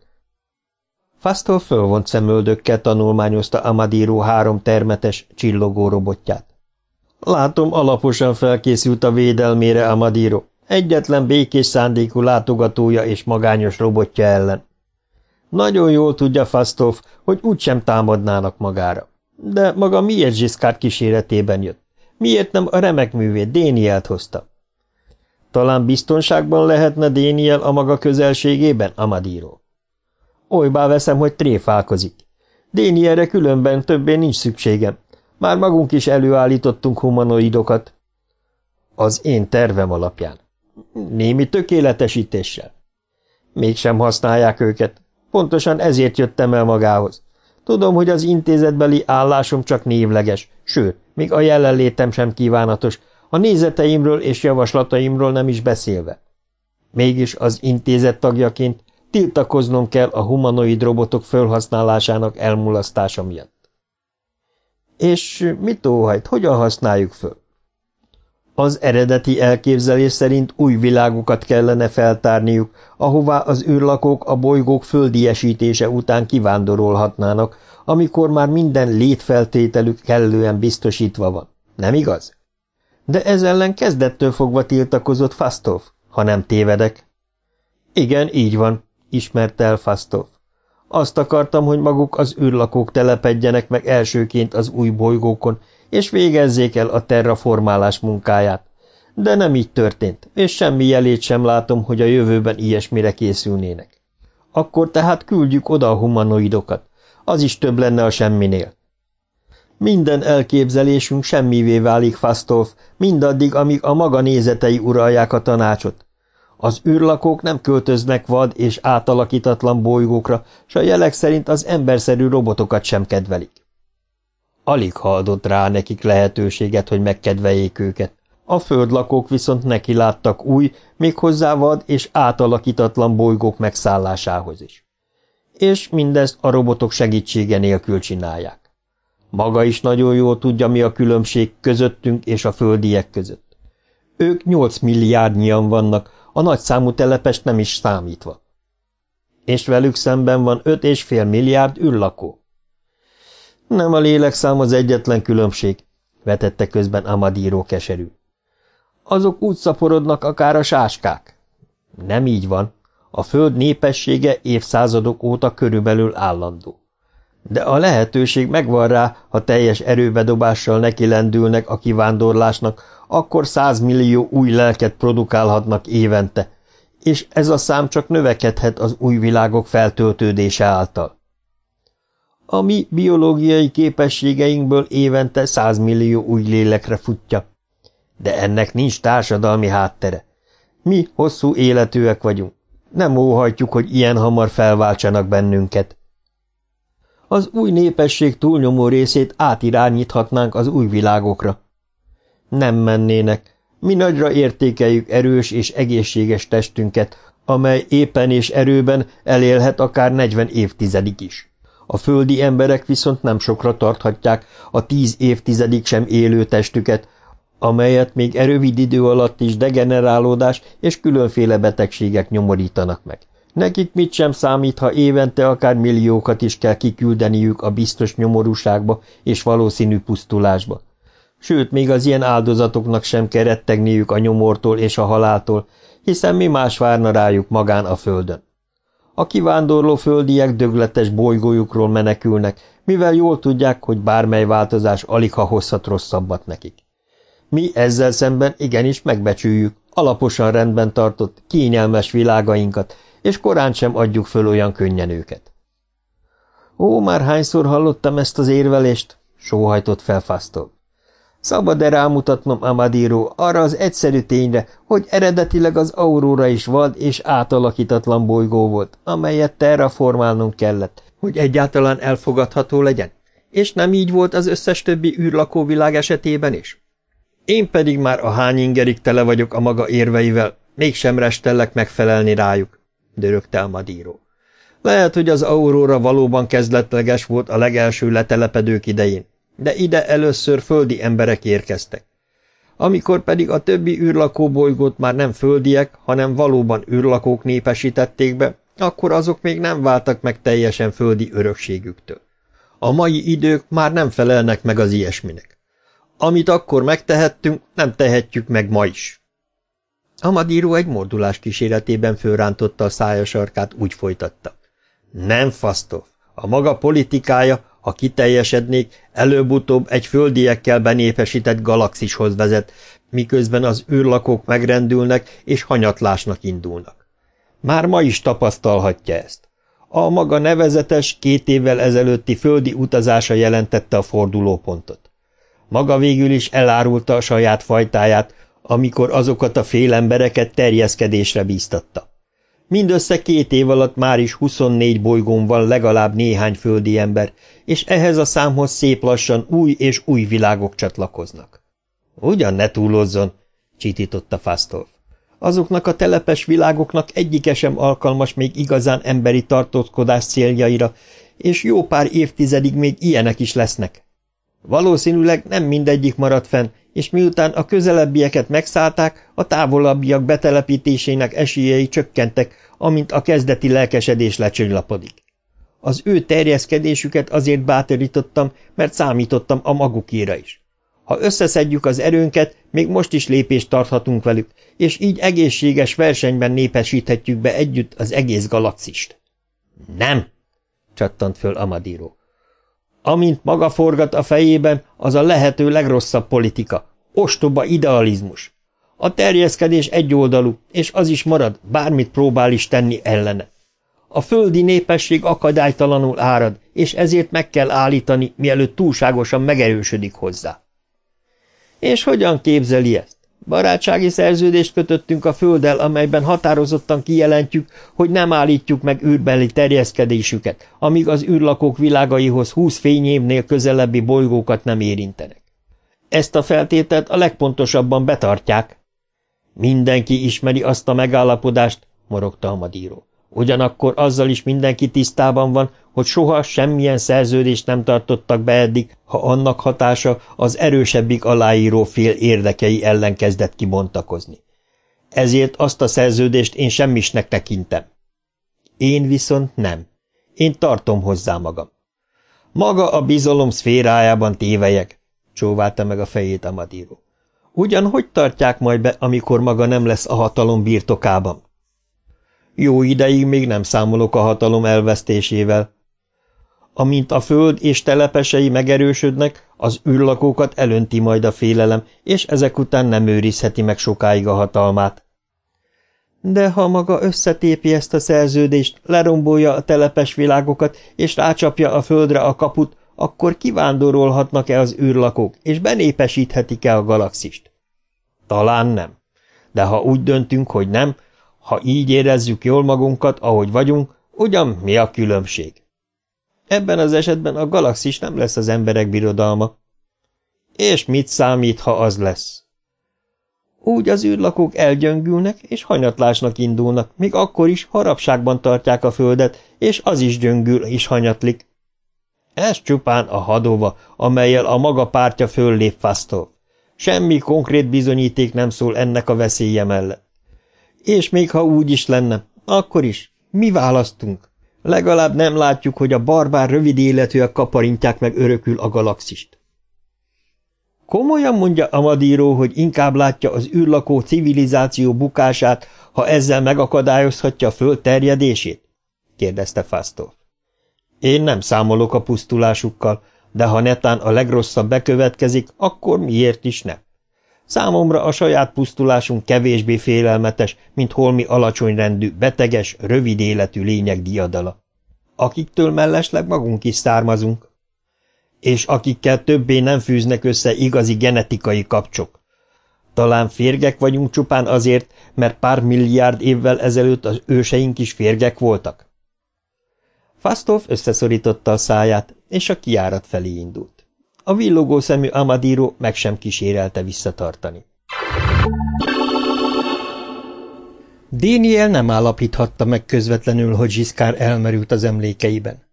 Fasztól fölvont szemöldökkel tanulmányozta Amadíró három termetes, csillogó robotját. Látom, alaposan felkészült a védelmére Amadíró, egyetlen békés szándékú látogatója és magányos robotja ellen. Nagyon jól tudja Fasztov, hogy úgysem támadnának magára. De maga miért Zsiszkárt kíséretében jött? Miért nem a remek művét Dénielt hozta? Talán biztonságban lehetne Déniel a maga közelségében, Amadíró. Olybá veszem, hogy tréfálkozik. Déni erre különben többé nincs szükségem. Már magunk is előállítottunk humanoidokat. Az én tervem alapján. Némi tökéletesítéssel. Mégsem használják őket. Pontosan ezért jöttem el magához. Tudom, hogy az intézetbeli állásom csak névleges, sőt, még a jelenlétem sem kívánatos, a nézeteimről és javaslataimról nem is beszélve. Mégis az intézet tagjaként Tiltakoznom kell a humanoid robotok felhasználásának elmulasztása miatt. És mit óhajt, hogyan használjuk föl? Az eredeti elképzelés szerint új világokat kellene feltárniuk, ahová az űrlakók a bolygók földiesítése után kivándorolhatnának, amikor már minden létfeltételük kellően biztosítva van. Nem igaz? De ez ellen kezdettől fogva tiltakozott Fastov, ha nem tévedek. Igen, így van, ismerte el Fasztov. Azt akartam, hogy maguk az űrlakók telepedjenek meg elsőként az új bolygókon, és végezzék el a terraformálás munkáját. De nem így történt, és semmi jelét sem látom, hogy a jövőben ilyesmire készülnének. Akkor tehát küldjük oda a humanoidokat. Az is több lenne a semminél. Minden elképzelésünk semmivé válik, Fasztolf, mindaddig, amíg a maga nézetei uralják a tanácsot. Az űrlakók nem költöznek vad és átalakítatlan bolygókra, s a jelek szerint az emberszerű robotokat sem kedvelik. Alig ha adott rá nekik lehetőséget, hogy megkedveljék őket. A földlakók viszont neki láttak új, méghozzá vad és átalakítatlan bolygók megszállásához is. És mindezt a robotok segítsége nélkül csinálják. Maga is nagyon jól tudja, mi a különbség közöttünk és a földiek között. Ők nyolc milliárdnyian vannak, a nagyszámú telepest nem is számítva. És velük szemben van öt és fél milliárd űrlakó. Nem a lélekszám az egyetlen különbség, vetette közben Amadíró keserű. Azok úgy szaporodnak akár a sáskák. Nem így van. A föld népessége évszázadok óta körülbelül állandó. De a lehetőség megvan rá, ha teljes erőbedobással neki lendülnek a kivándorlásnak, akkor százmillió új lelket produkálhatnak évente, és ez a szám csak növekedhet az új világok feltöltődése által. A mi biológiai képességeinkből évente százmillió új lélekre futja. De ennek nincs társadalmi háttere. Mi hosszú életűek vagyunk. Nem óhajtjuk, hogy ilyen hamar felváltsanak bennünket. Az új népesség túlnyomó részét átirányíthatnánk az új világokra. Nem mennének. Mi nagyra értékeljük erős és egészséges testünket, amely éppen és erőben elélhet akár negyven évtizedig is. A földi emberek viszont nem sokra tarthatják a tíz évtizedig sem élő testüket, amelyet még erővid idő alatt is degenerálódás és különféle betegségek nyomorítanak meg. Nekik mit sem számít, ha évente akár milliókat is kell kiküldeniük a biztos nyomorúságba és valószínű pusztulásba. Sőt, még az ilyen áldozatoknak sem kell rettegniük a nyomortól és a haláltól, hiszen mi más várna rájuk magán a földön. A kivándorló földiek dögletes bolygójukról menekülnek, mivel jól tudják, hogy bármely változás alig ha hozhat rosszabbat nekik. Mi ezzel szemben igenis megbecsüljük, alaposan rendben tartott, kényelmes világainkat, és korán sem adjuk föl olyan könnyen őket. Ó, már hányszor hallottam ezt az érvelést, sóhajtott fel Fasztov. Szabad-e rámutatnom, Amadíró, arra az egyszerű tényre, hogy eredetileg az Aurora is vad és átalakítatlan bolygó volt, amelyet terraformálnunk kellett, hogy egyáltalán elfogadható legyen? És nem így volt az összes többi űrlakóvilág esetében is? Én pedig már a hány ingerig tele vagyok a maga érveivel, mégsem restellek megfelelni rájuk, dörögte Amadíró. Lehet, hogy az Aurora valóban kezdetleges volt a legelső letelepedők idején, de ide először földi emberek érkeztek. Amikor pedig a többi űrlakó bolygót már nem földiek, hanem valóban űrlakók népesítették be, akkor azok még nem váltak meg teljesen földi örökségüktől. A mai idők már nem felelnek meg az ilyesminek. Amit akkor megtehettünk, nem tehetjük meg ma is. Amadíró egy mordulás kíséretében fölrántotta a szája sarkát, úgy folytatta. Nem, Fasztov, a maga politikája, ha kiteljesednék, előbb-utóbb egy földiekkel benépesített galaxishoz vezet, miközben az űrlakók megrendülnek és hanyatlásnak indulnak. Már ma is tapasztalhatja ezt. A maga nevezetes, két évvel ezelőtti földi utazása jelentette a fordulópontot. Maga végül is elárulta a saját fajtáját, amikor azokat a félembereket terjeszkedésre bíztatta. Mindössze két év alatt már is 24 bolygón van legalább néhány földi ember, és ehhez a számhoz szép lassan új és új világok csatlakoznak. Ugyan ne túlozzon, csitította Fastolf. Azoknak a telepes világoknak egyike sem alkalmas még igazán emberi tartózkodás céljaira, és jó pár évtizedig még ilyenek is lesznek. Valószínűleg nem mindegyik maradt fenn, és miután a közelebbieket megszállták, a távolabbiak betelepítésének esélyei csökkentek, amint a kezdeti lelkesedés lecsönylapodik. Az ő terjeszkedésüket azért bátorítottam, mert számítottam a magukére is. Ha összeszedjük az erőnket, még most is lépést tarthatunk velük, és így egészséges versenyben népesíthetjük be együtt az egész galaxist. Nem! csattant föl Amadíró. Amint maga forgat a fejében, az a lehető legrosszabb politika. Ostoba idealizmus. A terjeszkedés egyoldalú, és az is marad, bármit próbál is tenni ellene. A földi népesség akadálytalanul árad, és ezért meg kell állítani, mielőtt túlságosan megerősödik hozzá. És hogyan képzeli ezt? Barátsági szerződést kötöttünk a Földdel, amelyben határozottan kijelentjük, hogy nem állítjuk meg űrbeli terjeszkedésüket, amíg az űrlakók világaihoz húsz fényévnél közelebbi bolygókat nem érintenek. Ezt a feltételt a legpontosabban betartják. Mindenki ismeri azt a megállapodást, morogta a madíró. Ugyanakkor azzal is mindenki tisztában van, hogy soha semmilyen szerződést nem tartottak be eddig, ha annak hatása az erősebbik aláíró fél érdekei ellen kezdett kibontakozni. Ezért azt a szerződést én semmisnek tekintem. Én viszont nem. Én tartom hozzá magam. Maga a bizalom szférájában tévejek, csóválta meg a fejét Amadíró. Ugyan hogy tartják majd be, amikor maga nem lesz a hatalom birtokában? Jó ideig még nem számolok a hatalom elvesztésével. Amint a föld és telepesei megerősödnek, az űrlakókat elönti majd a félelem, és ezek után nem őrizheti meg sokáig a hatalmát. De ha maga összetépi ezt a szerződést, lerombolja a telepes világokat, és rácsapja a földre a kaput, akkor kivándorolhatnak-e az űrlakók, és benépesíthetik-e a galaxist? Talán nem. De ha úgy döntünk, hogy nem, ha így érezzük jól magunkat, ahogy vagyunk, ugyan mi a különbség? Ebben az esetben a galaxis nem lesz az emberek birodalma. És mit számít, ha az lesz? Úgy az űrlakók elgyöngülnek, és hanyatlásnak indulnak, még akkor is harapságban tartják a földet, és az is gyöngül és hanyatlik. Ez csupán a hadova, amelyel a maga pártja föllép Fasztov. Semmi konkrét bizonyíték nem szól ennek a veszélye mellett. És még ha úgy is lenne, akkor is. Mi választunk? Legalább nem látjuk, hogy a barbár rövid életűek kaparintják meg örökül a galaxist. Komolyan mondja Amadíró, hogy inkább látja az űrlakó civilizáció bukását, ha ezzel megakadályozhatja a föld terjedését? kérdezte Fasztov. Én nem számolok a pusztulásukkal, de ha netán a legrosszabb bekövetkezik, akkor miért is ne? Számomra a saját pusztulásunk kevésbé félelmetes, mint holmi alacsonyrendű, beteges, rövid életű lények diadala. Akiktől mellesleg magunk is származunk. És akikkel többé nem fűznek össze igazi genetikai kapcsok. Talán férgek vagyunk csupán azért, mert pár milliárd évvel ezelőtt az őseink is férgek voltak? Fasztov összeszorította a száját, és a kiárat felé indult. A villogó szemű Amadiro meg sem kísérelte visszatartani. Déniel nem állapíthatta meg közvetlenül, hogy Zsiszkár elmerült az emlékeiben.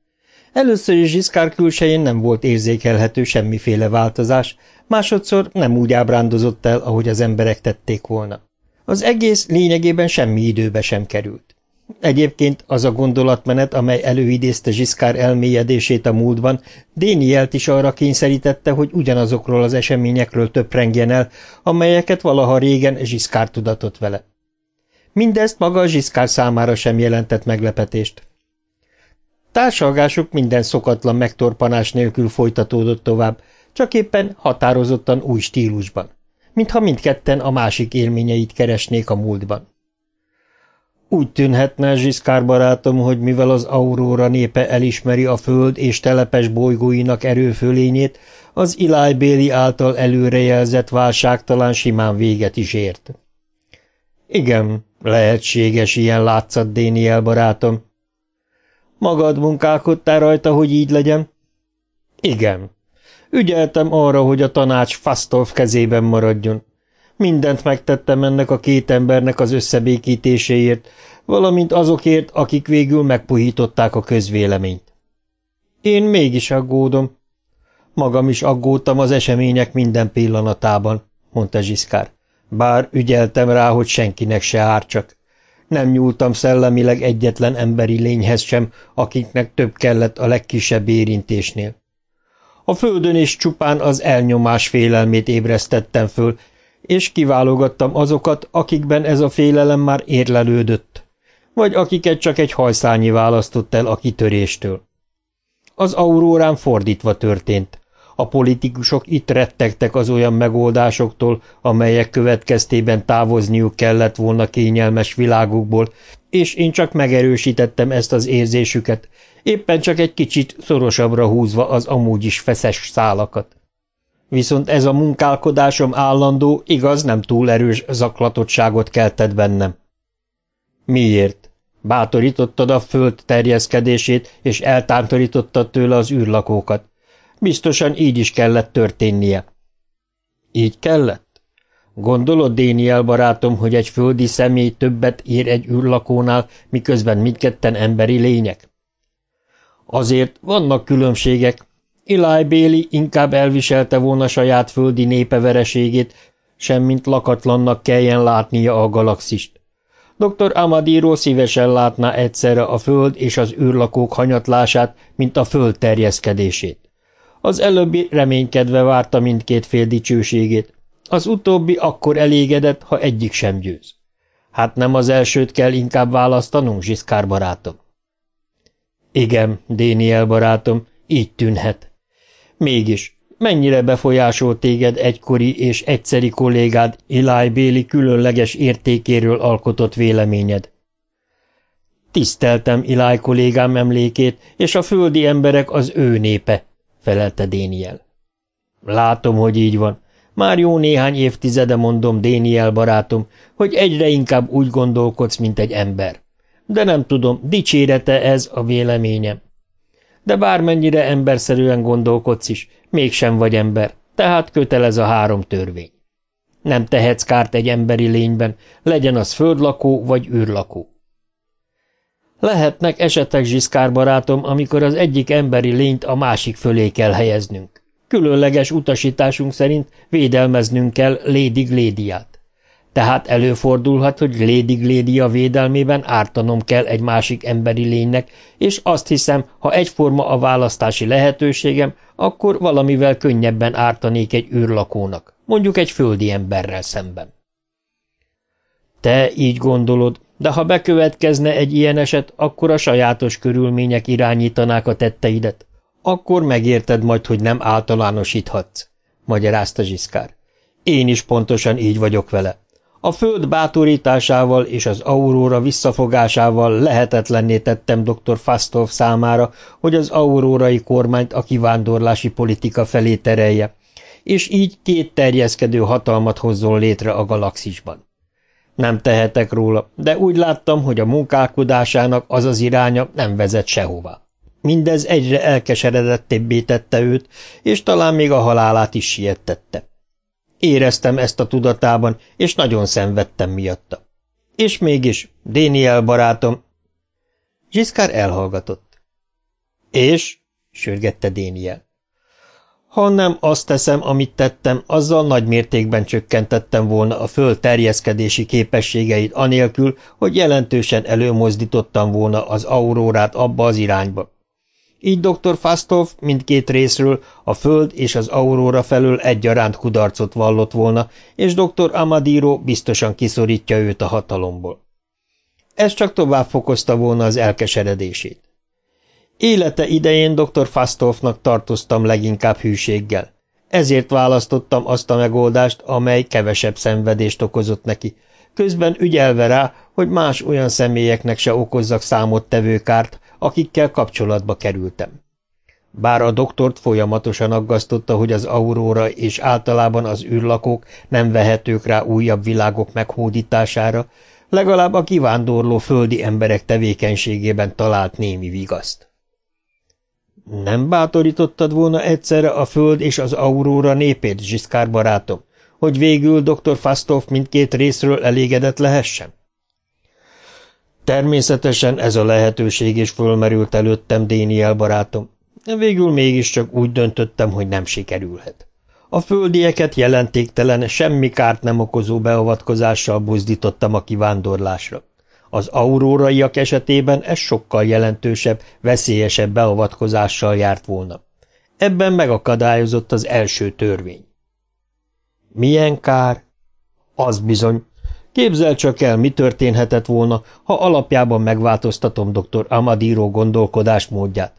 Először is Zsiszkár külsején nem volt érzékelhető semmiféle változás, másodszor nem úgy ábrándozott el, ahogy az emberek tették volna. Az egész lényegében semmi időbe sem került. Egyébként az a gondolatmenet, amely előidézte Zsiszkár elmélyedését a múltban, Dénielt is arra kényszerítette, hogy ugyanazokról az eseményekről töprengjen el, amelyeket valaha régen Zsiszkár tudatott vele. Mindezt maga a Zsiszkár számára sem jelentett meglepetést. Társalgásuk minden szokatlan megtorpanás nélkül folytatódott tovább, csak éppen határozottan új stílusban, mintha mindketten a másik élményeit keresnék a múltban. Úgy tűnhetne, Zsiszkár barátom, hogy mivel az Aurora népe elismeri a föld és telepes bolygóinak erőfölényét, az Ilájbéli által előrejelzett válság talán simán véget is ért. Igen, lehetséges ilyen látszat, Déniel barátom. Magad munkálkodtál rajta, hogy így legyen? Igen. Ügyeltem arra, hogy a tanács Fasztolf kezében maradjon. Mindent megtettem ennek a két embernek az összebékítéséért, valamint azokért, akik végül megpuhították a közvéleményt. Én mégis aggódom. Magam is aggódtam az események minden pillanatában, mondta Zsiszkár. Bár ügyeltem rá, hogy senkinek se árcsak. Nem nyúltam szellemileg egyetlen emberi lényhez sem, akiknek több kellett a legkisebb érintésnél. A földön is csupán az elnyomás félelmét ébresztettem föl, és kiválogattam azokat, akikben ez a félelem már érlelődött, vagy akiket csak egy hajszányi választott el a kitöréstől. Az aurórán fordítva történt. A politikusok itt rettegtek az olyan megoldásoktól, amelyek következtében távozniuk kellett volna kényelmes világukból, és én csak megerősítettem ezt az érzésüket, éppen csak egy kicsit szorosabbra húzva az amúgy is feszes szálakat. Viszont ez a munkálkodásom állandó, igaz, nem túl erős zaklatottságot keltett bennem. Miért? Bátorítottad a föld terjeszkedését, és eltántorítottad tőle az űrlakókat. Biztosan így is kellett történnie. Így kellett? Gondolod, Déniel barátom, hogy egy földi személy többet ír egy űrlakónál, miközben mindketten emberi lények? Azért vannak különbségek. Eli Bailey inkább elviselte volna saját földi népe vereségét, semmint lakatlannak kelljen látnia a galaxist. Dr. Amadiro szívesen látná egyszerre a föld és az űrlakók hanyatlását, mint a föld terjeszkedését. Az előbbi reménykedve várta mindkét fél dicsőségét, az utóbbi akkor elégedett, ha egyik sem győz. Hát nem az elsőt kell inkább választanunk, Zsiszkár barátom? Igen, Déniel barátom, így tűnhet. Mégis, mennyire befolyásol téged egykori és egyszeri kollégád Eli Béli különleges értékéről alkotott véleményed? Tiszteltem Eli kollégám emlékét, és a földi emberek az ő népe, felelte Déniel. Látom, hogy így van. Már jó néhány évtizede mondom, Déniel barátom, hogy egyre inkább úgy gondolkodsz, mint egy ember. De nem tudom, dicsérete ez a véleményem. De bármennyire emberszerűen gondolkodsz is, mégsem vagy ember, tehát kötelez a három törvény. Nem tehetsz kárt egy emberi lényben, legyen az földlakó vagy űrlakó. Lehetnek esetek, Zsiszkár barátom, amikor az egyik emberi lényt a másik fölé kell helyeznünk. Különleges utasításunk szerint védelmeznünk kell Lady Glédiát. Tehát előfordulhat, hogy Lady Glédia védelmében ártanom kell egy másik emberi lénynek, és azt hiszem, ha egyforma a választási lehetőségem, akkor valamivel könnyebben ártanék egy űrlakónak, mondjuk egy földi emberrel szemben. Te így gondolod, de ha bekövetkezne egy ilyen eset, akkor a sajátos körülmények irányítanák a tetteidet. Akkor megérted majd, hogy nem általánosíthatsz, magyarázta Zsiszkár. Én is pontosan így vagyok vele. A föld bátorításával és az auróra visszafogásával lehetetlenné tettem dr. Fastov számára, hogy az aurórai kormányt a kivándorlási politika felé terelje, és így két terjeszkedő hatalmat hozzon létre a galaxisban. Nem tehetek róla, de úgy láttam, hogy a munkálkodásának az az iránya nem vezet sehová. Mindez egyre elkeseredettébbé tette őt, és talán még a halálát is siettette. Éreztem ezt a tudatában, és nagyon szenvedtem miatta. És mégis, Déniel barátom... Zsiszkár elhallgatott. És? sürgette Déniel. Ha nem azt teszem, amit tettem, azzal nagy mértékben csökkentettem volna a föld terjeszkedési képességeit anélkül, hogy jelentősen előmozdítottam volna az aurórát abba az irányba. Így dr. Fastov mindkét részről a föld és az auróra felől egyaránt kudarcot vallott volna, és dr. Amadiro biztosan kiszorítja őt a hatalomból. Ez csak tovább fokozta volna az elkeseredését. Élete idején dr. Fastovnak tartoztam leginkább hűséggel. Ezért választottam azt a megoldást, amely kevesebb szenvedést okozott neki, közben ügyelve rá, hogy más olyan személyeknek se okozzak számot tevő kárt, akikkel kapcsolatba kerültem. Bár a doktort folyamatosan aggasztotta, hogy az auróra és általában az űrlakók nem vehetők rá újabb világok meghódítására, legalább a kivándorló földi emberek tevékenységében talált némi vigaszt. Nem bátorítottad volna egyszerre a föld és az auróra népét, Zsiszkár barátom, hogy végül dr. Fastov mindkét részről elégedett lehessen? Természetesen ez a lehetőség is fölmerült előttem, Déniel barátom. Végül mégiscsak úgy döntöttem, hogy nem sikerülhet. A földieket jelentéktelen, semmi kárt nem okozó beavatkozással buzdítottam a kivándorlásra. Az auróraiak esetében ez sokkal jelentősebb, veszélyesebb beavatkozással járt volna. Ebben megakadályozott az első törvény. Milyen kár? Az bizony, Képzel csak el, mi történhetett volna, ha alapjában megváltoztatom dr. Amadiro gondolkodásmódját.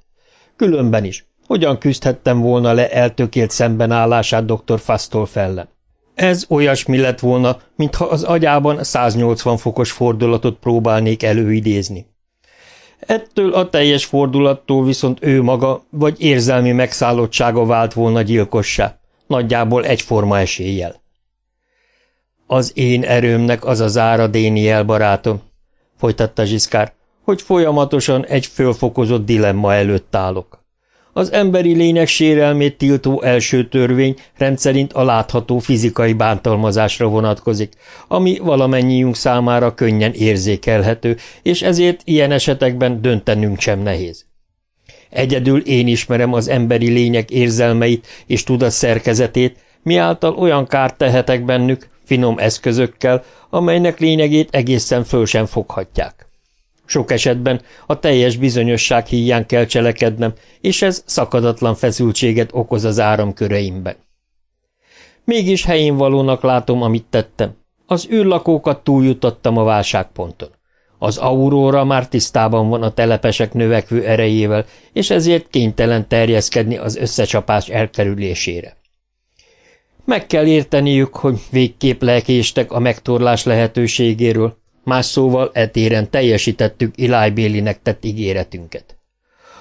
Különben is, hogyan küzdhettem volna le eltökélt szembenállását dr. Fastol fellen? Ez olyasmi lett volna, mintha az agyában 180 fokos fordulatot próbálnék előidézni. Ettől a teljes fordulattól viszont ő maga vagy érzelmi megszállottsága vált volna gyilkossá, nagyjából egyforma eséllyel. Az én erőmnek az az ára, Déniel barátom, folytatta Zsiszkár, hogy folyamatosan egy fölfokozott dilemma előtt állok. Az emberi lények sérelmét tiltó első törvény rendszerint a látható fizikai bántalmazásra vonatkozik, ami valamennyiünk számára könnyen érzékelhető, és ezért ilyen esetekben döntenünk sem nehéz. Egyedül én ismerem az emberi lények érzelmeit és tudatszerkezetét, miáltal olyan kárt tehetek bennük, finom eszközökkel, amelynek lényegét egészen föl sem foghatják. Sok esetben a teljes bizonyosság híján kell cselekednem, és ez szakadatlan feszültséget okoz az áramköreimben. Mégis helyén valónak látom, amit tettem. Az űrlakókat túljutottam a válságponton. Az Aurora már tisztában van a telepesek növekvő erejével, és ezért kénytelen terjeszkedni az összecsapás elkerülésére. Meg kell érteniük, hogy végképp lelkéstek a megtorlás lehetőségéről, más szóval etéren teljesítettük Eli Bélinek tett ígéretünket.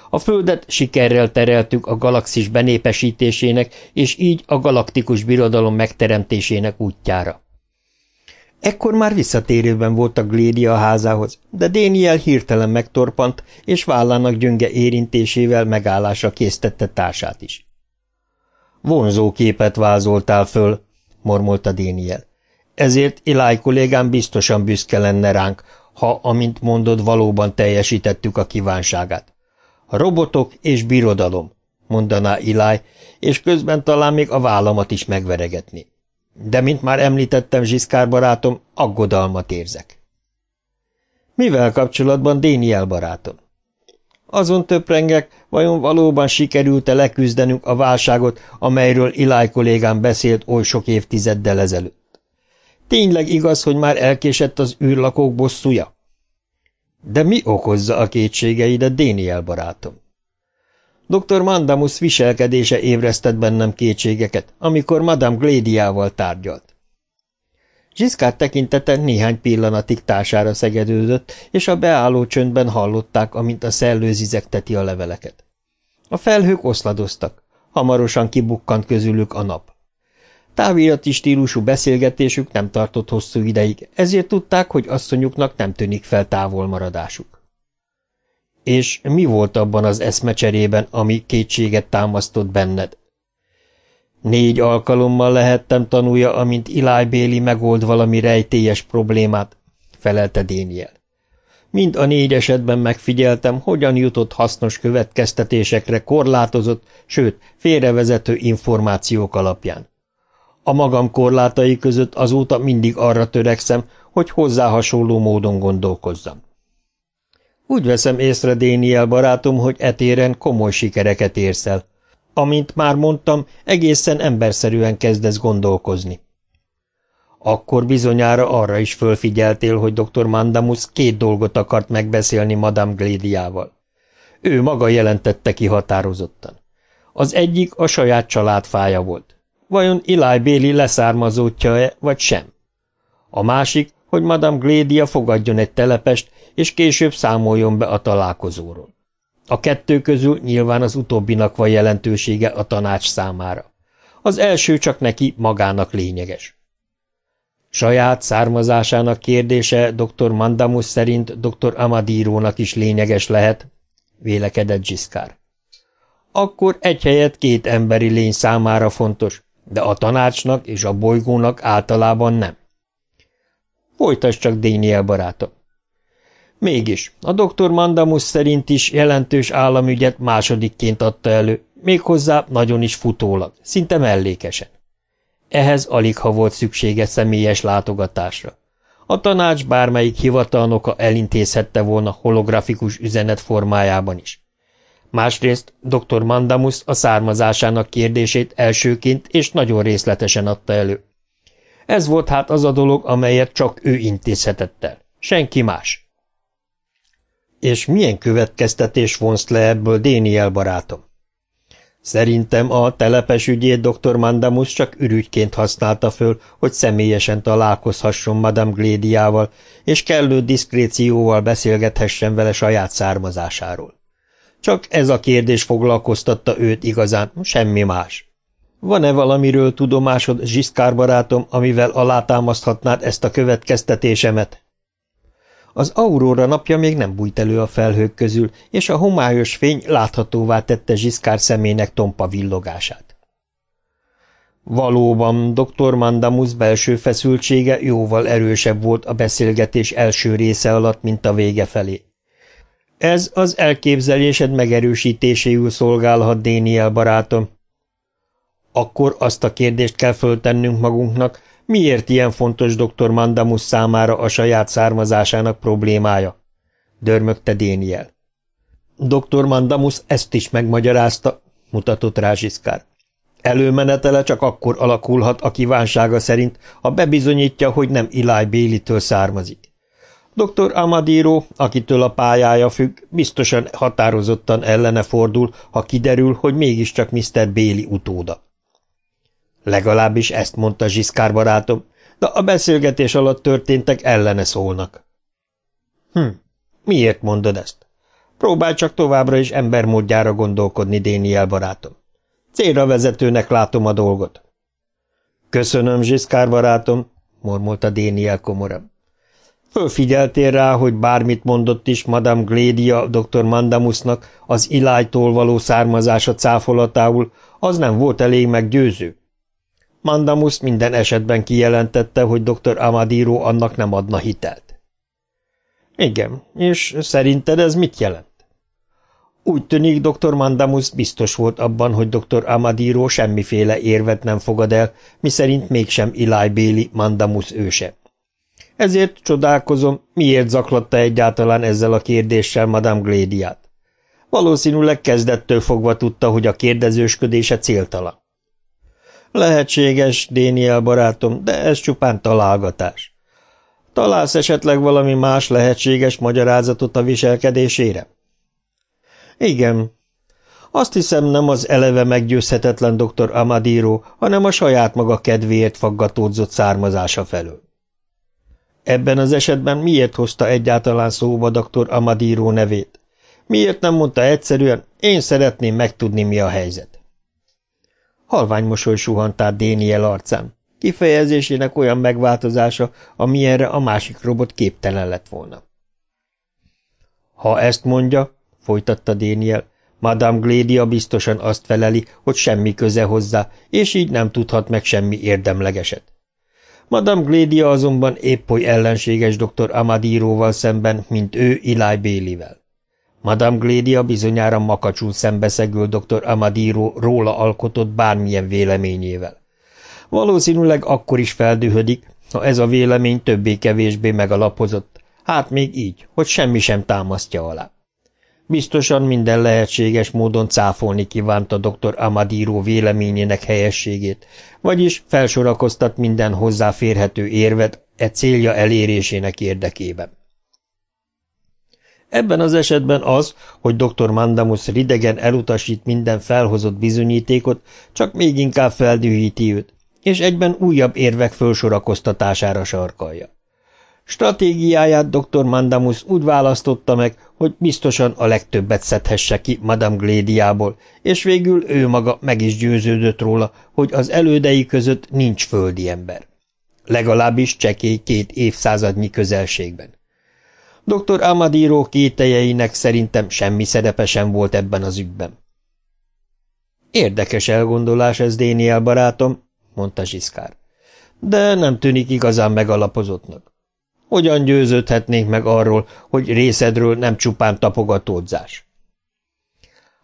A Földet sikerrel tereltük a galaxis benépesítésének és így a galaktikus birodalom megteremtésének útjára. Ekkor már visszatérőben volt a Glédia házához, de Déniel hirtelen megtorpant, és vállának gyönge érintésével megállásra késztette társát is. Vonzó képet vázoltál föl, mormolta Déniel. Ezért Iláj kollégám biztosan büszke lenne ránk, ha, amint mondod, valóban teljesítettük a kívánságát. Robotok és birodalom, mondaná Iláj, és közben talán még a vállamat is megveregetni. De, mint már említettem, Zsiszkár barátom, aggodalmat érzek. Mivel kapcsolatban, Déniel barátom? Azon töprengek, vajon valóban sikerült-e leküzdenünk a válságot, amelyről Iláj kollégám beszélt oly sok évtizeddel ezelőtt? Tényleg igaz, hogy már elkésett az űrlakók bosszúja? De mi okozza a kétségeidet, Déniel barátom? Dr. Mandamus viselkedése ébresztett bennem kétségeket, amikor Madame Glédiával tárgyalt. Zsiszkár tekintete néhány pillanatig társára szegedődött, és a beálló csöndben hallották, amint a szellő zizegteti a leveleket. A felhők oszladoztak, hamarosan kibukkant közülük a nap. Távirati stílusú beszélgetésük nem tartott hosszú ideig, ezért tudták, hogy asszonyuknak nem tűnik fel távolmaradásuk. És mi volt abban az eszmecserében, ami kétséget támasztott benned? Négy alkalommal lehettem tanulja, amint Eli Béli megold valami rejtélyes problémát, felelte Déniel. Mind a négy esetben megfigyeltem, hogyan jutott hasznos következtetésekre korlátozott, sőt, félrevezető információk alapján. A magam korlátai között azóta mindig arra törekszem, hogy hozzá hasonló módon gondolkozzam. Úgy veszem észre, Déniel barátom, hogy etéren komoly sikereket érsz el. Amint már mondtam, egészen emberszerűen kezdesz gondolkozni. Akkor bizonyára arra is fölfigyeltél, hogy dr. Mandamus két dolgot akart megbeszélni Madame Glédiával. Ő maga jelentette ki határozottan. Az egyik a saját családfája volt. Vajon Eli Béli leszármazódja-e, vagy sem? A másik, hogy Madame Glédia fogadjon egy telepest, és később számoljon be a találkozóról. A kettő közül nyilván az utóbbinak van jelentősége a tanács számára. Az első csak neki magának lényeges. Saját származásának kérdése dr. Mandamus szerint dr. Amadírónak is lényeges lehet, vélekedett Giscard. Akkor egy helyet két emberi lény számára fontos, de a tanácsnak és a bolygónak általában nem. Folytasd csak, Déniel barátom. Mégis, a doktor Mandamus szerint is jelentős államügyet másodikként adta elő, méghozzá nagyon is futólag, szinte mellékesen. Ehhez alig ha volt szüksége személyes látogatásra. A tanács bármelyik hivatalnoka elintézhette volna holografikus üzenet formájában is. Másrészt dr. Mandamus a származásának kérdését elsőként és nagyon részletesen adta elő. Ez volt hát az a dolog, amelyet csak ő intézhetett el. Senki más. És milyen következtetés vonzt le ebből, Déniel barátom? Szerintem a telepes ügyét dr. Mandamus csak ürügyként használta föl, hogy személyesen találkozhasson Madame Glédiával, és kellő diszkrécióval beszélgethessen vele saját származásáról. Csak ez a kérdés foglalkoztatta őt igazán, semmi más. Van-e valamiről tudomásod, Zsiszkár barátom, amivel alátámaszthatnád ezt a következtetésemet? Az aurora napja még nem bújt elő a felhők közül, és a homályos fény láthatóvá tette Zsiszkár szemének tompa villogását. Valóban, dr. Mandamus belső feszültsége jóval erősebb volt a beszélgetés első része alatt, mint a vége felé. Ez az elképzelésed megerősítéséül szolgálhat, Déniel barátom. Akkor azt a kérdést kell föltennünk magunknak, miért ilyen fontos dr. Mandamus számára a saját származásának problémája? Dörmögte Déniel. Dr. Mandamus ezt is megmagyarázta, mutatott rá Zsiszkár. Előmenetele csak akkor alakulhat a kívánsága szerint, ha bebizonyítja, hogy nem Eli Bailey-től származik. Dr. Amadiro, akitől a pályája függ, biztosan határozottan ellene fordul, ha kiderül, hogy mégiscsak Mr. Bailey utóda. Legalábbis ezt mondta Zsiszkár barátom, de a beszélgetés alatt történtek ellene szólnak. Hm, miért mondod ezt? Próbálj csak továbbra is embermódjára gondolkodni, Déniel barátom. Célra vezetőnek látom a dolgot. Köszönöm, Zsiszkár barátom, mormolta Déniel komoran. Fölfigyeltél rá, hogy bármit mondott is Madame Glédia dr. Mandamusnak az ilájtól való származása cáfolatául, az nem volt elég meggyőző. Mandamus minden esetben kijelentette, hogy dr. Amadiro annak nem adna hitelt. Igen, és szerinted ez mit jelent? Úgy tűnik, dr. Mandamus biztos volt abban, hogy dr. Amadiro semmiféle érvet nem fogad el, miszerint mégsem Eli Bailey Mandamus őse. Ezért csodálkozom, miért zaklatta egyáltalán ezzel a kérdéssel Madame Glédiát. Valószínűleg kezdettől fogva tudta, hogy a kérdezősködése céltalan. Lehetséges, Déniel barátom, de ez csupán találgatás. Találsz esetleg valami más lehetséges magyarázatot a viselkedésére? Igen. Azt hiszem nem az eleve meggyőzhetetlen dr. Amadiro, hanem a saját maga kedvéért faggatódzott származása felől. Ebben az esetben miért hozta egyáltalán szóba dr. Amadiro nevét? Miért nem mondta egyszerűen, én szeretném megtudni, mi a helyzet? Halvány mosoly suhant át Déniel arcán, kifejezésének olyan megváltozása, amilyenre a másik robot képtelen lett volna. Ha ezt mondja, folytatta Déniel, Madame Glédia biztosan azt feleli, hogy semmi köze hozzá, és így nem tudhat meg semmi érdemlegeset. Madame Glédia azonban épp oly ellenséges dr. Amadiróval szemben, mint ő Eli Bélivel. Madame Glédia bizonyára makacsul szembeszegül dr. Amadiro róla alkotott bármilyen véleményével. Valószínűleg akkor is feldühödik, ha ez a vélemény többé-kevésbé megalapozott, hát még így, hogy semmi sem támasztja alá. Biztosan minden lehetséges módon cáfolni kívánta dr. Amadiro véleményének helyességét, vagyis felsorakoztat minden hozzáférhető érvet e célja elérésének érdekében. Ebben az esetben az, hogy dr. Mandamus ridegen elutasít minden felhozott bizonyítékot, csak még inkább feldühíti őt, és egyben újabb érvek felsorakoztatására sarkalja. Stratégiáját dr. Mandamus úgy választotta meg, hogy biztosan a legtöbbet szedhesse ki Madame Glédiából, és végül ő maga meg is győződött róla, hogy az elődei között nincs földi ember. Legalábbis csekély két évszázadnyi közelségben. Dr. Amadiro kételjeinek szerintem semmi szerepe sem volt ebben az ügyben. Érdekes elgondolás ez, Déniel barátom, mondta Zsiszkár, de nem tűnik igazán megalapozottnak. Hogyan győződhetnénk meg arról, hogy részedről nem csupán tapogatódzás?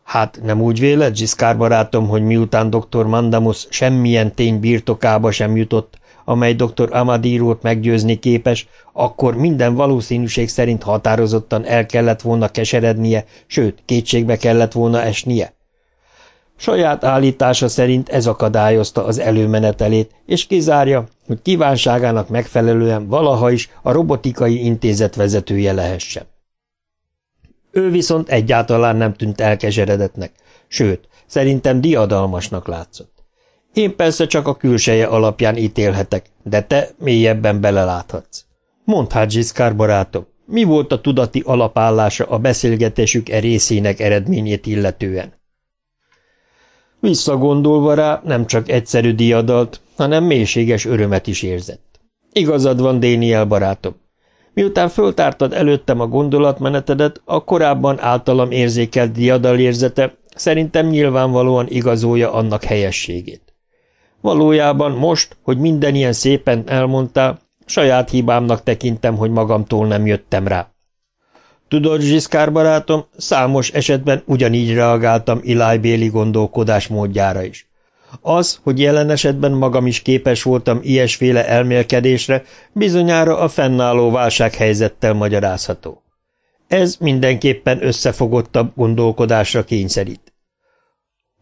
Hát nem úgy véled, Zsiszkár barátom, hogy miután dr. Mandamus semmilyen tény birtokába sem jutott, amely dr. Amadírót meggyőzni képes, akkor minden valószínűség szerint határozottan el kellett volna keserednie, sőt, kétségbe kellett volna esnie? Saját állítása szerint ez akadályozta az előmenetelét, és kizárja, hogy kívánságának megfelelően valaha is a robotikai intézet vezetője lehessen. Ő viszont egyáltalán nem tűnt elkeseredetnek, sőt, szerintem diadalmasnak látszott. Én persze csak a külseje alapján ítélhetek, de te mélyebben beleláthatsz. Mondd hát, Zsiszkár barátom, mi volt a tudati alapállása a beszélgetésük e részének eredményét illetően? Visszagondolva rá nem csak egyszerű diadalt, hanem mélységes örömet is érzett. Igazad van, Déniel barátom. Miután föltártad előttem a gondolatmenetedet, a korábban általam érzékelt diadalérzete szerintem nyilvánvalóan igazolja annak helyességét. Valójában most, hogy minden ilyen szépen elmondtál, saját hibámnak tekintem, hogy magamtól nem jöttem rá. Tudod, Zsiszkár barátom, számos esetben ugyanígy reagáltam Béli gondolkodás módjára is. Az, hogy jelen esetben magam is képes voltam ilyesféle elmélkedésre, bizonyára a fennálló válsághelyzettel magyarázható. Ez mindenképpen összefogottabb gondolkodásra kényszerít.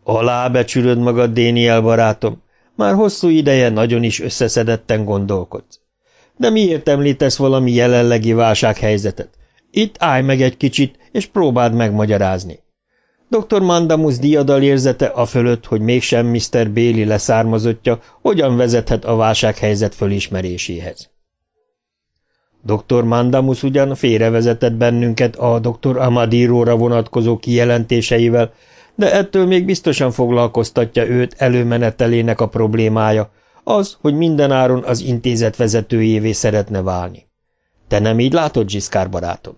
Alábecsülöd magad, Déniel barátom, már hosszú ideje nagyon is összeszedetten gondolkodsz. De miért említesz valami jelenlegi válsághelyzetet? Itt állj meg egy kicsit, és próbáld megmagyarázni. Dr. Mandamus diadal érzete a fölött, hogy mégsem Mr. Béli leszármazottja, hogyan vezethet a válsághelyzet fölismeréséhez. Dr. Mandamus ugyan félrevezetett bennünket a dr. Amadiróra vonatkozó kijelentéseivel, de ettől még biztosan foglalkoztatja őt előmenetelének a problémája, az, hogy mindenáron az intézet vezetőjévé szeretne válni. Te nem így látod, Zsiszkár barátom?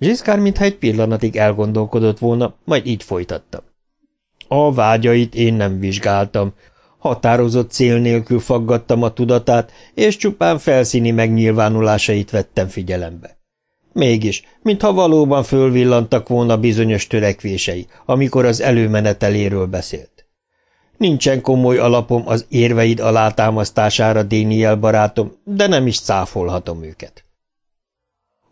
Zsiszkár mintha egy pillanatig elgondolkodott volna, majd így folytatta. A vágyait én nem vizsgáltam, határozott cél nélkül faggattam a tudatát, és csupán felszíni megnyilvánulásait vettem figyelembe. Mégis, mintha valóban fölvillantak volna bizonyos törekvései, amikor az előmeneteléről beszélt. Nincsen komoly alapom az érveid alátámasztására, Déniel barátom, de nem is cáfolhatom őket.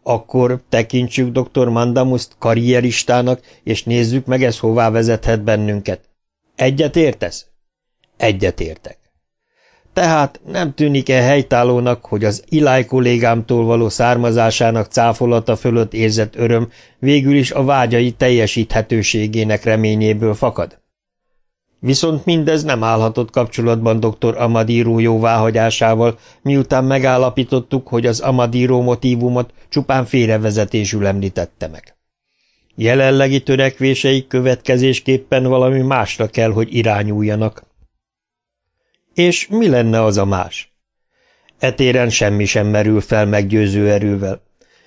Akkor tekintsük dr. Mandamuszt karrieristának, és nézzük meg, ez hová vezethet bennünket. Egyet értesz? Egyet értek. Tehát nem tűnik-e helytállónak, hogy az Iláj kollégámtól való származásának cáfolata fölött érzett öröm végül is a vágyai teljesíthetőségének reményéből fakad? Viszont mindez nem állhatott kapcsolatban dr. Amadíró jóváhagyásával, miután megállapítottuk, hogy az Amadíró motívumot csupán félrevezetésül említette meg. Jelenlegi törekvései következésképpen valami másra kell, hogy irányuljanak. És mi lenne az a más? Etéren semmi sem merül fel meggyőző erővel.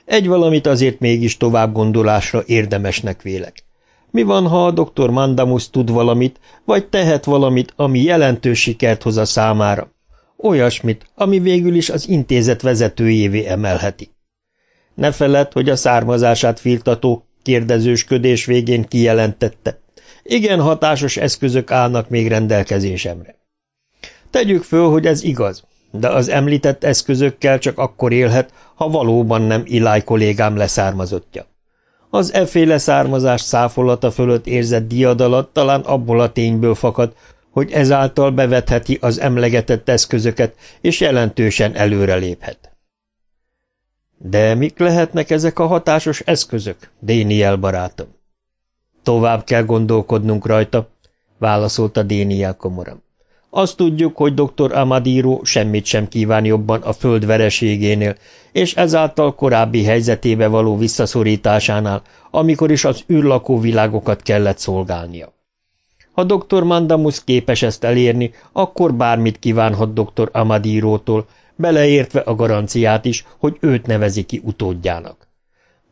Egy valamit azért mégis tovább gondolásra érdemesnek vélek. Mi van, ha a dr. Mandamus tud valamit, vagy tehet valamit, ami jelentős sikert hoz a számára? Olyasmit, ami végül is az intézet vezetőjévé emelheti. Ne feled, hogy a származását firtató kérdezősködés végén kijelentette. Igen hatásos eszközök állnak még rendelkezésemre. Tegyük föl, hogy ez igaz, de az említett eszközökkel csak akkor élhet, ha valóban nem Iláj kollégám leszármazottja. Az efféle származás száfolata fölött érzett diadalat talán abból a tényből fakad, hogy ezáltal bevetheti az emlegetett eszközöket, és jelentősen előreléphet. De mik lehetnek ezek a hatásos eszközök, Déniel barátom? Tovább kell gondolkodnunk rajta, válaszolta Déniel komoran. Azt tudjuk, hogy dr. Amadiro semmit sem kíván jobban a föld vereségénél, és ezáltal korábbi helyzetébe való visszaszorításánál, amikor is az űrlakó világokat kellett szolgálnia. Ha dr. Mandamus képes ezt elérni, akkor bármit kívánhat dr. Amadirótól, beleértve a garanciát is, hogy őt nevezi ki utódjának.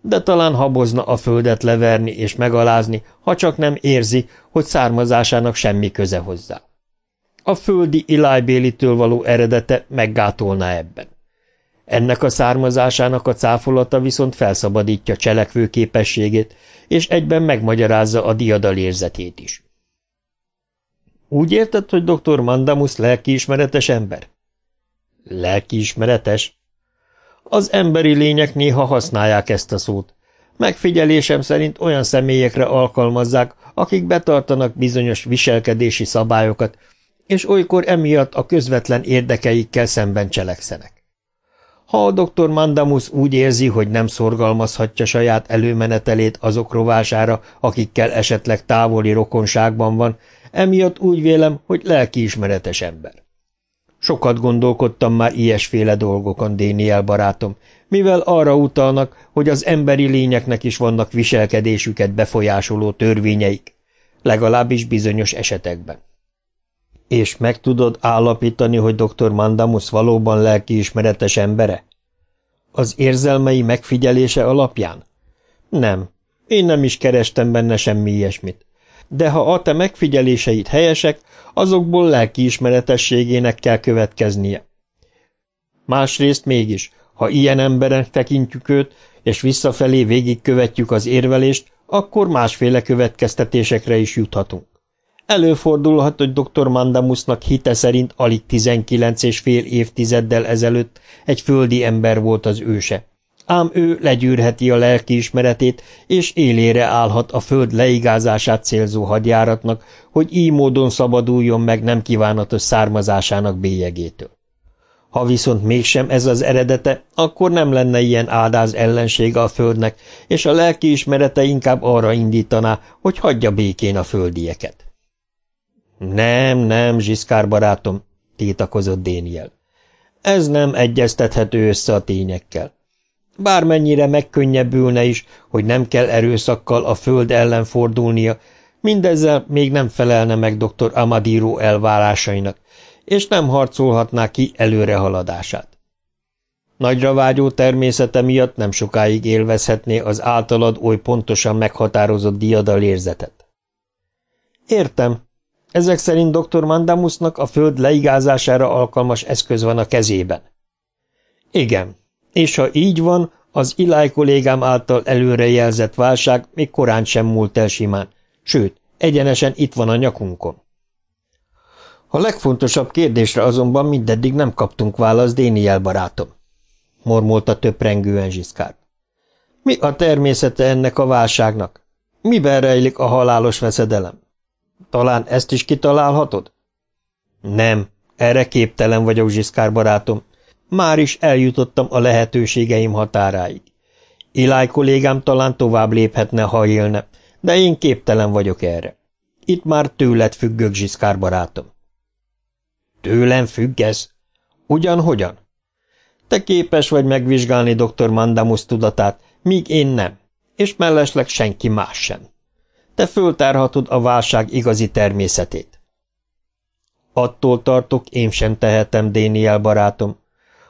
De talán habozna a földet leverni és megalázni, ha csak nem érzi, hogy származásának semmi köze hozzá. A földi ilájbélitől való eredete meggátolná ebben. Ennek a származásának a cáfolata viszont felszabadítja cselekvő képességét, és egyben megmagyarázza a diadal érzetét is. Úgy érted, hogy dr. Mandamus lelkiismeretes ember? Lelkiismeretes? Az emberi lények néha használják ezt a szót. Megfigyelésem szerint olyan személyekre alkalmazzák, akik betartanak bizonyos viselkedési szabályokat, és olykor emiatt a közvetlen érdekeikkel szemben cselekszenek. Ha a dr. Mandamus úgy érzi, hogy nem szorgalmazhatja saját előmenetelét azok rovására, akikkel esetleg távoli rokonságban van, emiatt úgy vélem, hogy lelkiismeretes ember. Sokat gondolkodtam már ilyesféle dolgokon, Déniel barátom, mivel arra utalnak, hogy az emberi lényeknek is vannak viselkedésüket befolyásoló törvényeik, legalábbis bizonyos esetekben. És meg tudod állapítani, hogy dr. Mandamus valóban lelkiismeretes embere? Az érzelmei megfigyelése alapján? Nem, én nem is kerestem benne semmi ilyesmit. De ha a te megfigyeléseit helyesek, azokból lelkiismeretességének kell következnie. Másrészt mégis, ha ilyen emberen tekintjük őt, és visszafelé végigkövetjük az érvelést, akkor másféle következtetésekre is juthatunk. Előfordulhat, hogy dr. Mandamusnak hite szerint alig 19 és fél évtizeddel ezelőtt egy földi ember volt az őse. Ám ő legyűrheti a lelkiismeretét, és élére állhat a föld leigázását célzó hadjáratnak, hogy így módon szabaduljon meg nem kívánatos származásának bélyegétől. Ha viszont mégsem ez az eredete, akkor nem lenne ilyen áldáz ellensége a földnek, és a lelkiismerete inkább arra indítaná, hogy hagyja békén a földieket. Nem, nem, Zsiszkár barátom, tiltakozott Déniel. Ez nem egyeztethető össze a tényekkel. Bármennyire megkönnyebbülne is, hogy nem kell erőszakkal a föld ellen fordulnia, mindezzel még nem felelne meg dr. Amadiro elvárásainak, és nem harcolhatná ki előrehaladását. Nagyra vágyó természete miatt nem sokáig élvezhetné az általad oly pontosan meghatározott diadalérzetet. Értem. Ezek szerint dr. Mandamusnak a föld leigázására alkalmas eszköz van a kezében. Igen, és ha így van, az Iláj kollégám által előrejelzett válság még korán sem múlt el simán, sőt, egyenesen itt van a nyakunkon. A legfontosabb kérdésre azonban mindeddig nem kaptunk választ, Déniel barátom, mormolta töprengően Zsiszkár. Mi a természete ennek a válságnak? Miben rejlik a halálos veszedelem? Talán ezt is kitalálhatod? Nem, erre képtelen vagyok, Zsiszkár barátom. Már is eljutottam a lehetőségeim határáig. Iláj kollégám talán tovább léphetne, ha élne, de én képtelen vagyok erre. Itt már tőled függök, Zsiszkár barátom. Tőlem függesz? Ugyan-hogyan? Te képes vagy megvizsgálni dr. Mandamus tudatát, míg én nem, és mellesleg senki más sem. Te föltárhatod a válság igazi természetét. Attól tartok, én sem tehetem, Déniel barátom.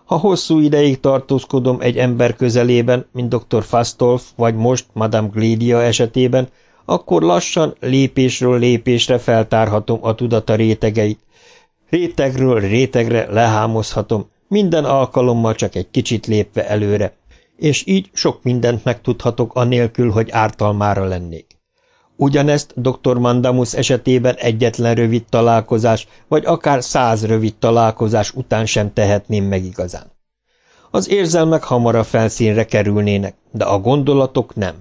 Ha hosszú ideig tartózkodom egy ember közelében, mint dr. Fastolf, vagy most Madame Glédia esetében, akkor lassan, lépésről lépésre feltárhatom a tudata rétegeit, Rétegről rétegre lehámozhatom, minden alkalommal csak egy kicsit lépve előre, és így sok mindent megtudhatok anélkül, hogy ártalmára lennék. Ugyanezt dr. Mandamus esetében egyetlen rövid találkozás, vagy akár száz rövid találkozás után sem tehetném meg igazán. Az érzelmek hamarabb felszínre kerülnének, de a gondolatok nem.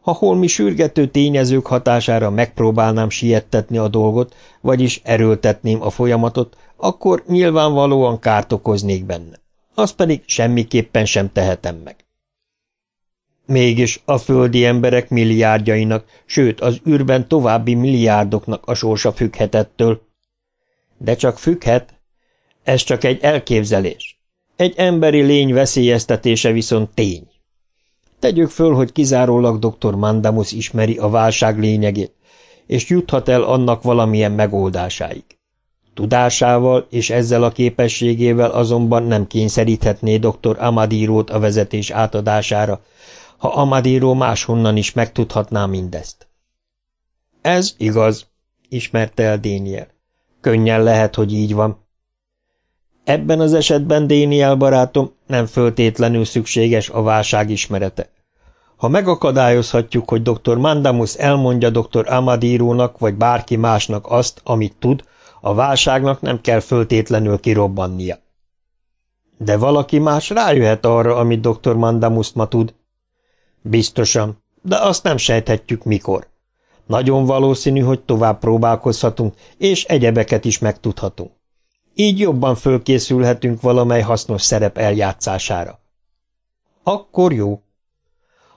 Ha holmi sürgető tényezők hatására megpróbálnám siettetni a dolgot, vagyis erőltetném a folyamatot, akkor nyilvánvalóan kárt okoznék benne. Azt pedig semmiképpen sem tehetem meg. Mégis a földi emberek milliárdjainak, sőt az űrben további milliárdoknak a sorsa függhetettől. De csak függhet? Ez csak egy elképzelés. Egy emberi lény veszélyeztetése viszont tény. Tegyük föl, hogy kizárólag dr. Mandamus ismeri a válság lényegét, és juthat el annak valamilyen megoldásáig. Tudásával és ezzel a képességével azonban nem kényszeríthetné dr. Amadírót a vezetés átadására, ha Amadíró máshonnan is megtudhatná mindezt. Ez igaz, ismerte el Déniel. Könnyen lehet, hogy így van. Ebben az esetben, Déniel barátom, nem föltétlenül szükséges a válság ismerete. Ha megakadályozhatjuk, hogy dr. Mandamus elmondja dr. Amadírónak vagy bárki másnak azt, amit tud, a válságnak nem kell föltétlenül kirobbannia. De valaki más rájöhet arra, amit dr. Mandamus ma tud. Biztosan, de azt nem sejthetjük mikor. Nagyon valószínű, hogy tovább próbálkozhatunk, és egyebeket is megtudhatunk. Így jobban fölkészülhetünk valamely hasznos szerep eljátszására. Akkor jó.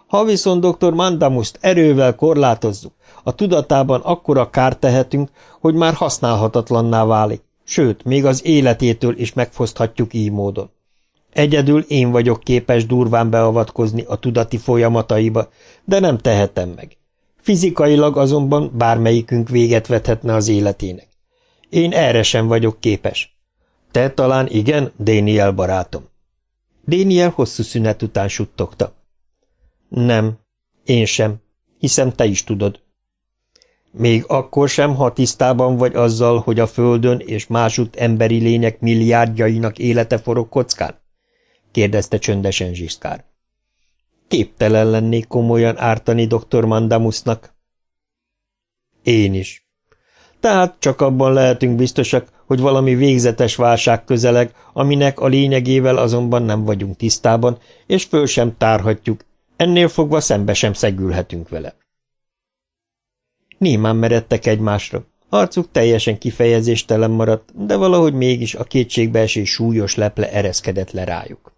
Ha viszont dr. Mandamuszt erővel korlátozzuk, a tudatában akkora kárt tehetünk, hogy már használhatatlanná válik, sőt, még az életétől is megfoszthatjuk így módon. Egyedül én vagyok képes durván beavatkozni a tudati folyamataiba, de nem tehetem meg. Fizikailag azonban bármelyikünk véget vethetne az életének. Én erre sem vagyok képes. Te talán igen, Déniel barátom. Déniel hosszú szünet után suttogta. Nem, én sem, hiszem te is tudod. Még akkor sem, ha tisztában vagy azzal, hogy a Földön és másút emberi lények milliárdjainak élete forog kockán? Kérdezte csöndesen Zsiszkár. Képtelen lennék komolyan ártani dr. Mandamusnak. Én is. Tehát csak abban lehetünk biztosak, hogy valami végzetes válság közeleg, aminek a lényegével azonban nem vagyunk tisztában, és föl sem tárhatjuk, ennél fogva szembe sem szegülhetünk vele. Némán meredtek egymásra. Arcuk teljesen kifejezéstelen maradt, de valahogy mégis a kétségbeesés súlyos leple ereszkedett le rájuk.